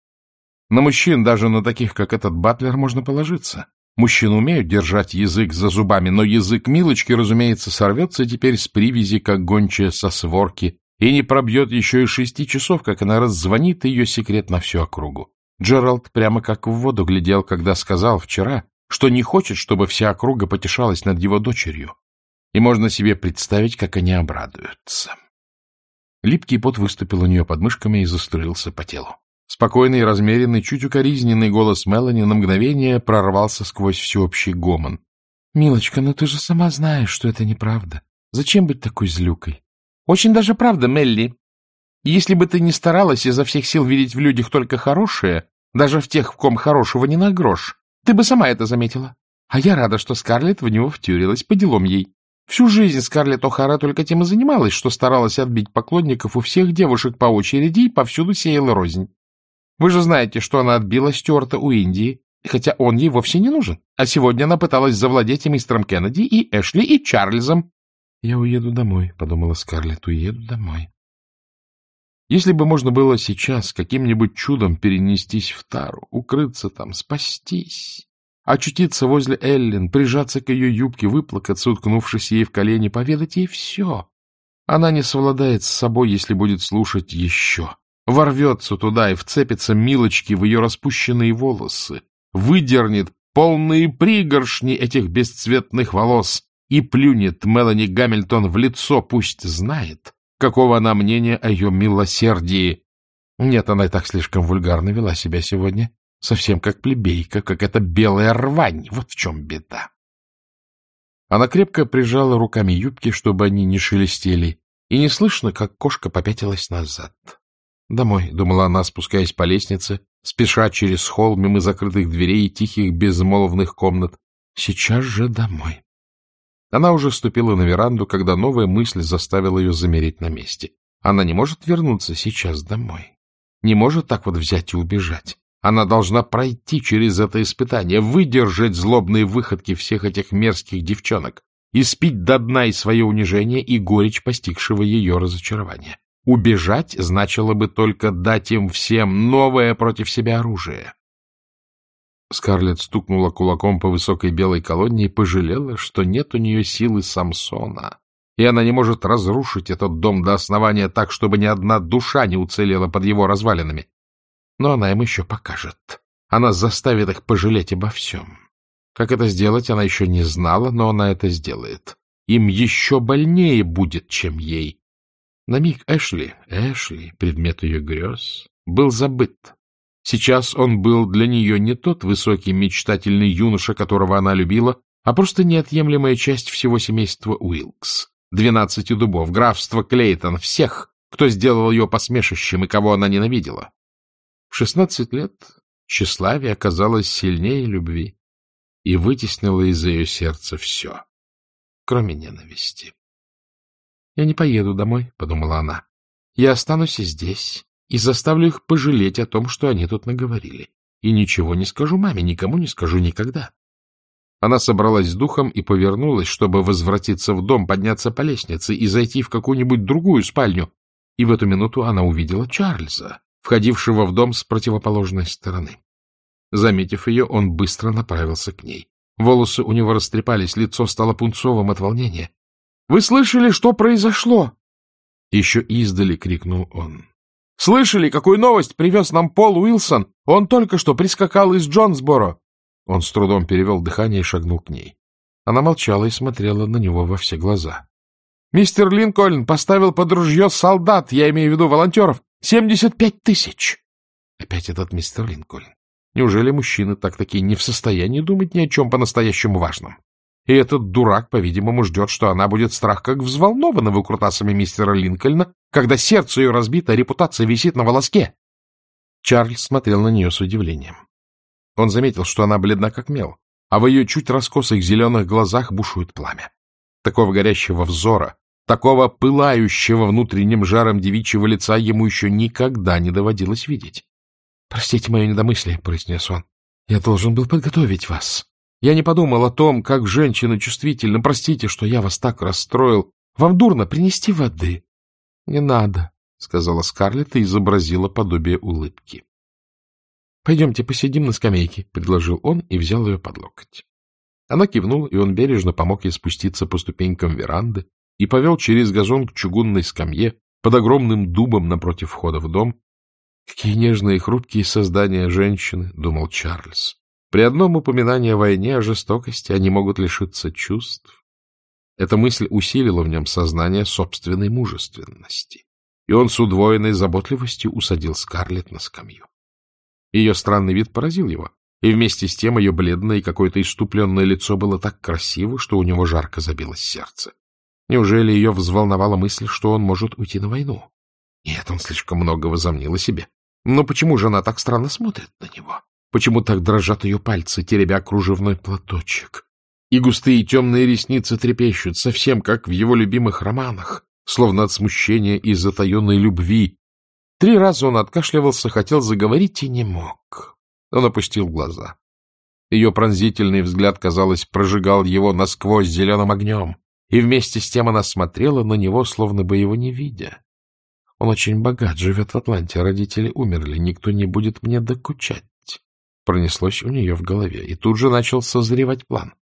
Speaker 1: На мужчин, даже на таких, как этот Батлер, можно положиться. Мужчины умеют держать язык за зубами, но язык Милочки, разумеется, сорвется теперь с привязи, как гончая со сворки, и не пробьет еще и шести часов, как она раззвонит ее секрет на всю округу. Джеральд прямо как в воду глядел, когда сказал вчера, что не хочет, чтобы вся округа потешалась над его дочерью. И можно себе представить, как они обрадуются. Липкий пот выступил у нее под мышками и заструился по телу. Спокойный, размеренный, чуть укоризненный голос Мелани на мгновение прорвался сквозь всеобщий гомон. — Милочка, ну ты же сама знаешь, что это неправда. Зачем быть такой злюкой? — Очень даже правда, Мелли. Если бы ты не старалась изо всех сил видеть в людях только хорошее, даже в тех, в ком хорошего не на грош, ты бы сама это заметила. А я рада, что Скарлетт в него втюрилась, по делам ей. Всю жизнь Скарлетт О'Хара только тем и занималась, что старалась отбить поклонников у всех девушек по очереди и повсюду сеяла рознь. Вы же знаете, что она отбила Стюарта у Индии, хотя он ей вовсе не нужен. А сегодня она пыталась завладеть и мистером Кеннеди, и Эшли, и Чарльзом. — Я уеду домой, — подумала Скарлетт, — уеду домой. Если бы можно было сейчас каким-нибудь чудом перенестись в Тару, укрыться там, спастись, очутиться возле Эллен, прижаться к ее юбке, выплакаться, уткнувшись ей в колени, поведать ей все. Она не совладает с собой, если будет слушать еще ворвется туда и вцепится милочки в ее распущенные волосы, выдернет полные пригоршни этих бесцветных волос и плюнет Мелани Гамильтон в лицо, пусть знает, какого она мнения о ее милосердии. Нет, она и так слишком вульгарно вела себя сегодня, совсем как плебейка, как эта белая рвань, вот в чем беда. Она крепко прижала руками юбки, чтобы они не шелестели, и не слышно, как кошка попятилась назад. Домой, — думала она, спускаясь по лестнице, спеша через холл мимо закрытых дверей и тихих безмолвных комнат. Сейчас же домой. Она уже ступила на веранду, когда новая мысль заставила ее замереть на месте. Она не может вернуться сейчас домой. Не может так вот взять и убежать. Она должна пройти через это испытание, выдержать злобные выходки всех этих мерзких девчонок, испить до дна и свое унижение, и горечь постигшего ее разочарования. Убежать значило бы только дать им всем новое против себя оружие. Скарлетт стукнула кулаком по высокой белой колонне и пожалела, что нет у нее силы Самсона, и она не может разрушить этот дом до основания так, чтобы ни одна душа не уцелела под его развалинами. Но она им еще покажет. Она заставит их пожалеть обо всем. Как это сделать, она еще не знала, но она это сделает. Им еще больнее будет, чем ей. На миг Эшли, Эшли, предмет ее грез, был забыт. Сейчас он был для нее не тот высокий мечтательный юноша, которого она любила, а просто неотъемлемая часть всего семейства Уилкс. Двенадцати дубов, графства Клейтон, всех, кто сделал ее посмешищем и кого она ненавидела. В шестнадцать лет тщеславие оказалось сильнее любви и вытеснило из ее сердца все, кроме ненависти. — Я не поеду домой, — подумала она. — Я останусь здесь, и заставлю их пожалеть о том, что они тут наговорили. И ничего не скажу маме, никому не скажу никогда. Она собралась с духом и повернулась, чтобы возвратиться в дом, подняться по лестнице и зайти в какую-нибудь другую спальню. И в эту минуту она увидела Чарльза, входившего в дом с противоположной стороны. Заметив ее, он быстро направился к ней. Волосы у него растрепались, лицо стало пунцовым от волнения. — Вы слышали, что произошло? Еще издали крикнул он. Слышали, какую новость привез нам Пол Уилсон? Он только что прискакал из Джонсборо. Он с трудом перевел дыхание и шагнул к ней. Она молчала и смотрела на него во все глаза. — Мистер Линкольн поставил под ружье солдат, я имею в виду волонтеров, семьдесят пять тысяч. Опять этот мистер Линкольн. Неужели мужчины так-таки не в состоянии думать ни о чем по-настоящему важном? И этот дурак, по-видимому, ждет, что она будет страх как взволнована выкрутасами мистера Линкольна, когда сердце ее разбито, а репутация висит на волоске. Чарльз смотрел на нее с удивлением. Он заметил, что она бледна как мел, а в ее чуть раскосых зеленых глазах бушует пламя. Такого горящего взора, такого пылающего внутренним жаром девичьего лица ему еще никогда не доводилось видеть. — Простите мое недомыслие, — произнес он. — Я должен был подготовить вас. Я не подумал о том, как женщина чувствительна. Простите, что я вас так расстроил. Вам дурно принести воды? — Не надо, — сказала Скарлетт и изобразила подобие улыбки. — Пойдемте посидим на скамейке, — предложил он и взял ее под локоть. Она кивнула, и он бережно помог ей спуститься по ступенькам веранды и повел через газон к чугунной скамье под огромным дубом напротив входа в дом. — Какие нежные и хрупкие создания женщины, — думал Чарльз. При одном упоминании о войне, о жестокости они могут лишиться чувств. Эта мысль усилила в нем сознание собственной мужественности, и он с удвоенной заботливостью усадил Скарлетт на скамью. Ее странный вид поразил его, и вместе с тем ее бледное и какое-то иступленное лицо было так красиво, что у него жарко забилось сердце. Неужели ее взволновала мысль, что он может уйти на войну? Нет, он слишком много возомнил о себе. Но почему же она так странно смотрит на него? Почему так дрожат ее пальцы, теребя кружевной платочек? И густые темные ресницы трепещут, совсем как в его любимых романах, словно от смущения и затаенной любви. Три раза он откашливался, хотел заговорить и не мог. Он опустил глаза. Ее пронзительный взгляд, казалось, прожигал его насквозь зеленым огнем, и вместе с тем она смотрела на него, словно бы его не видя. Он очень богат, живет в Атланте, родители умерли, никто не будет мне докучать пронеслось у нее в голове, и тут же начал созревать план.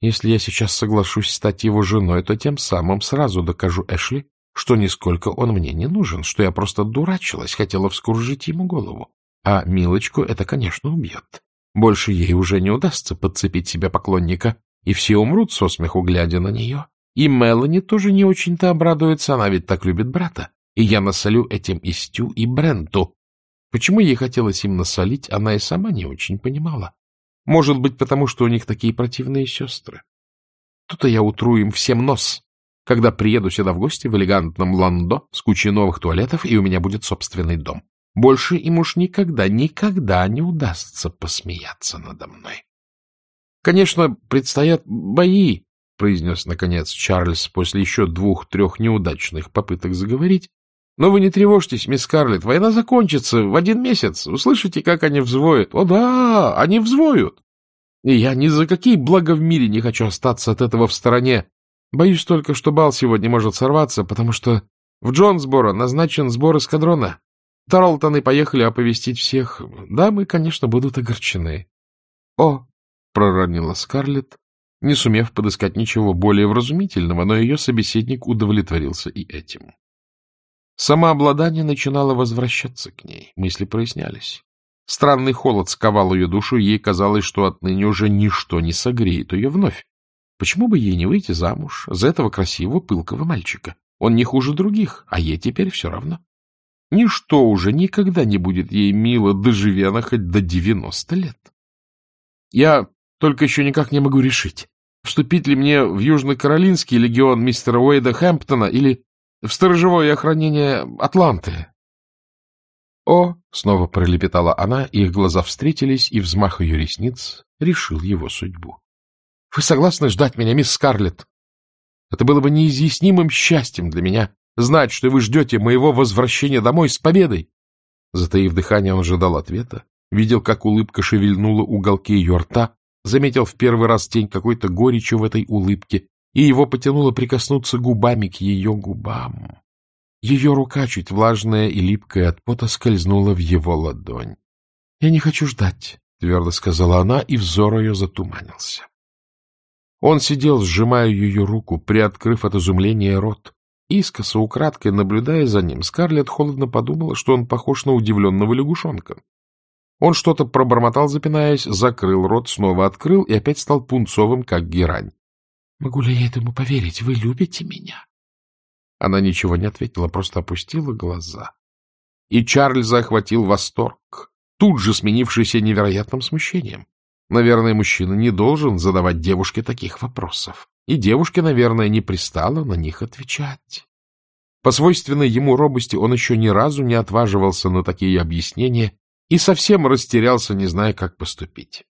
Speaker 1: Если я сейчас соглашусь стать его женой, то тем самым сразу докажу Эшли, что нисколько он мне не нужен, что я просто дурачилась, хотела вскружить ему голову. А Милочку это, конечно, убьет. Больше ей уже не удастся подцепить себе поклонника, и все умрут со смеху, глядя на нее. И Мелани тоже не очень-то обрадуется, она ведь так любит брата. И я насолю этим и Стю, и Бренту, Почему ей хотелось им насолить, она и сама не очень понимала. Может быть, потому что у них такие противные сестры. Тут-то я утру им всем нос, когда приеду сюда в гости в элегантном ландо с кучей новых туалетов, и у меня будет собственный дом. Больше им уж никогда, никогда не удастся посмеяться надо мной. Конечно, предстоят бои, — произнес, наконец, Чарльз после еще двух-трех неудачных попыток заговорить, Но вы не тревожьтесь, мисс Скарлетт, война закончится в один месяц. Услышите, как они взвоют? О да, они взвоют. И я ни за какие блага в мире не хочу остаться от этого в стороне. Боюсь только, что бал сегодня может сорваться, потому что в Джонсборо назначен сбор эскадрона. Тарлтоны поехали оповестить всех. Дамы, конечно, будут огорчены. — О! — проронила Скарлетт, не сумев подыскать ничего более вразумительного, но ее собеседник удовлетворился и этим. Самообладание начинало возвращаться к ней, мысли прояснялись. Странный холод сковал ее душу, и ей казалось, что отныне уже ничто не согреет ее вновь. Почему бы ей не выйти замуж за этого красивого, пылкого мальчика? Он не хуже других, а ей теперь все равно. Ничто уже никогда не будет ей мило, доживи она хоть до девяносто лет. Я только еще никак не могу решить, вступить ли мне в Южно-Каролинский легион мистера Уэйда Хэмптона или в сторожевое охранение Атланты. «О!» — снова пролепетала она, их глаза встретились, и взмах ее ресниц решил его судьбу. — Вы согласны ждать меня, мисс Скарлетт? Это было бы неизъяснимым счастьем для меня знать, что вы ждете моего возвращения домой с победой. Затаив дыхание, он ожидал ответа, видел, как улыбка шевельнула уголки ее рта, заметил в первый раз тень какой-то горечи в этой улыбке и его потянуло прикоснуться губами к ее губам. Ее рука, чуть влажная и липкая от пота, скользнула в его ладонь. — Я не хочу ждать, — твердо сказала она, и взор ее затуманился. Он сидел, сжимая ее руку, приоткрыв от изумления рот. Искоса, украдкой наблюдая за ним, Скарлетт холодно подумала, что он похож на удивленного лягушонка. Он что-то пробормотал, запинаясь, закрыл рот, снова открыл и опять стал пунцовым, как герань. — Могу ли я этому поверить? Вы любите меня? Она ничего не ответила, просто опустила глаза. И Чарльза охватил восторг, тут же сменившийся невероятным смущением. Наверное, мужчина не должен задавать девушке таких вопросов. И девушке, наверное, не пристало на них отвечать. По свойственной ему робости он еще ни разу не отваживался на такие объяснения и совсем растерялся, не зная, как поступить.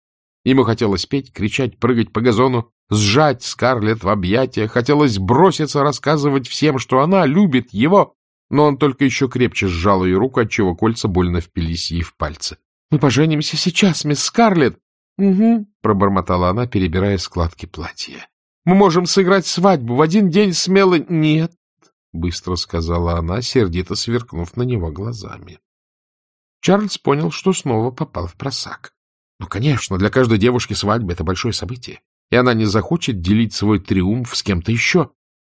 Speaker 1: Ему хотелось петь, кричать, прыгать по газону, сжать Скарлетт в объятия, хотелось броситься рассказывать всем, что она любит его, но он только еще крепче сжал ее руку, отчего кольца больно впились ей в пальцы. — Мы поженимся сейчас, мисс Скарлетт. — Угу, — пробормотала она, перебирая складки платья. — Мы можем сыграть свадьбу в один день смело... — Нет, — быстро сказала она, сердито сверкнув на него глазами. Чарльз понял, что снова попал в просак. Ну, конечно, для каждой девушки свадьба — это большое событие и она не захочет делить свой триумф с кем-то еще.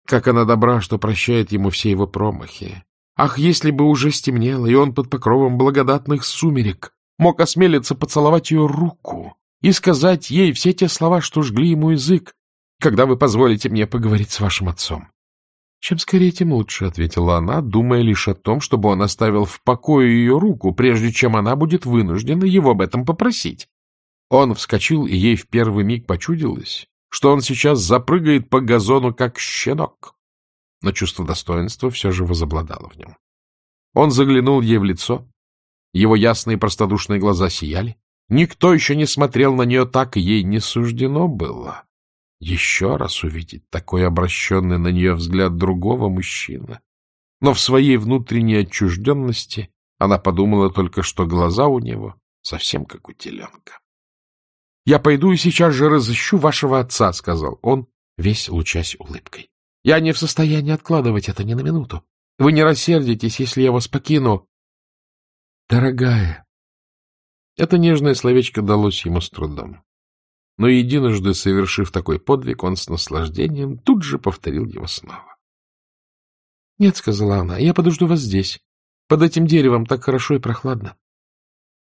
Speaker 1: Как она добра, что прощает ему все его промахи. Ах, если бы уже стемнело, и он под покровом благодатных сумерек мог осмелиться поцеловать ее руку и сказать ей все те слова, что жгли ему язык, когда вы позволите мне поговорить с вашим отцом. — Чем скорее, тем лучше, — ответила она, думая лишь о том, чтобы он оставил в покое ее руку, прежде чем она будет вынуждена его об этом попросить. Он вскочил, и ей в первый миг почудилось, что он сейчас запрыгает по газону, как щенок. Но чувство достоинства все же возобладало в нем. Он заглянул ей в лицо. Его ясные простодушные глаза сияли. Никто еще не смотрел на нее так, ей не суждено было. Еще раз увидеть такой обращенный на нее взгляд другого мужчины. Но в своей внутренней отчужденности она подумала только, что глаза у него совсем как у теленка. — Я пойду и сейчас же разыщу вашего отца, — сказал он, весь лучась улыбкой. — Я не в состоянии откладывать это ни на минуту. Вы не рассердитесь, если я вас покину. — Дорогая. Это нежное словечко далось ему с трудом. Но единожды совершив такой подвиг, он с наслаждением тут же повторил его снова. — Нет, — сказала она, — я подожду вас здесь. Под этим деревом так хорошо и прохладно.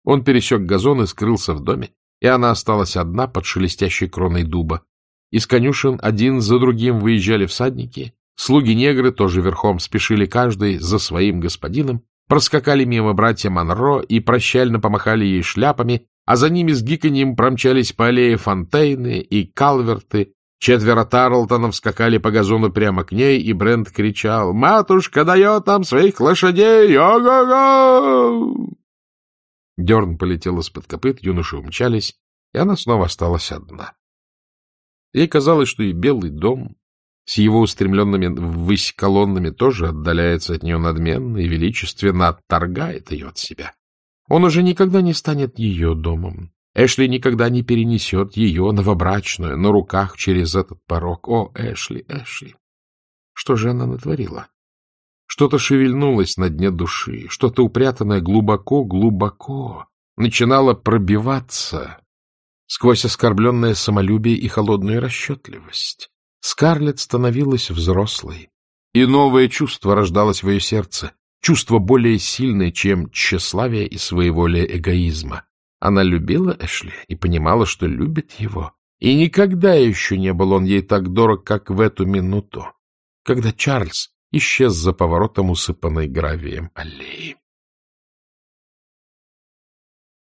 Speaker 1: Он пересек газон и скрылся в доме, и она осталась одна под шелестящей кроной дуба. Из конюшен один за другим выезжали всадники, слуги-негры тоже верхом спешили каждый за своим господином, проскакали мимо братья Монро и прощально помахали ей шляпами, а за ними с гиканьем промчались по аллее Фонтейны и Калверты, Четверо Тарлтонов скакали по газону прямо к ней, и Брент кричал «Матушка дает нам своих лошадей! Ого-го!» Дерн полетел из-под копыт, юноши умчались, и она снова осталась одна. Ей казалось, что и Белый дом, с его устремленными ввысь колоннами тоже отдаляется от нее надменно и величественно отторгает ее от себя. Он уже никогда не станет ее домом. Эшли никогда не перенесет ее новобрачную на руках через этот порог. О, Эшли, Эшли! Что же она натворила? Что-то шевельнулось на дне души, что-то упрятанное глубоко-глубоко начинало пробиваться сквозь оскорбленное самолюбие и холодную расчетливость. Скарлетт становилась взрослой, и новое чувство рождалось в ее сердце, чувство более сильное, чем тщеславие и своеволие эгоизма. Она любила Эшли и понимала, что любит его, и никогда еще не был он ей так дорог, как в эту минуту, когда Чарльз исчез за поворотом усыпанной гравием аллеи.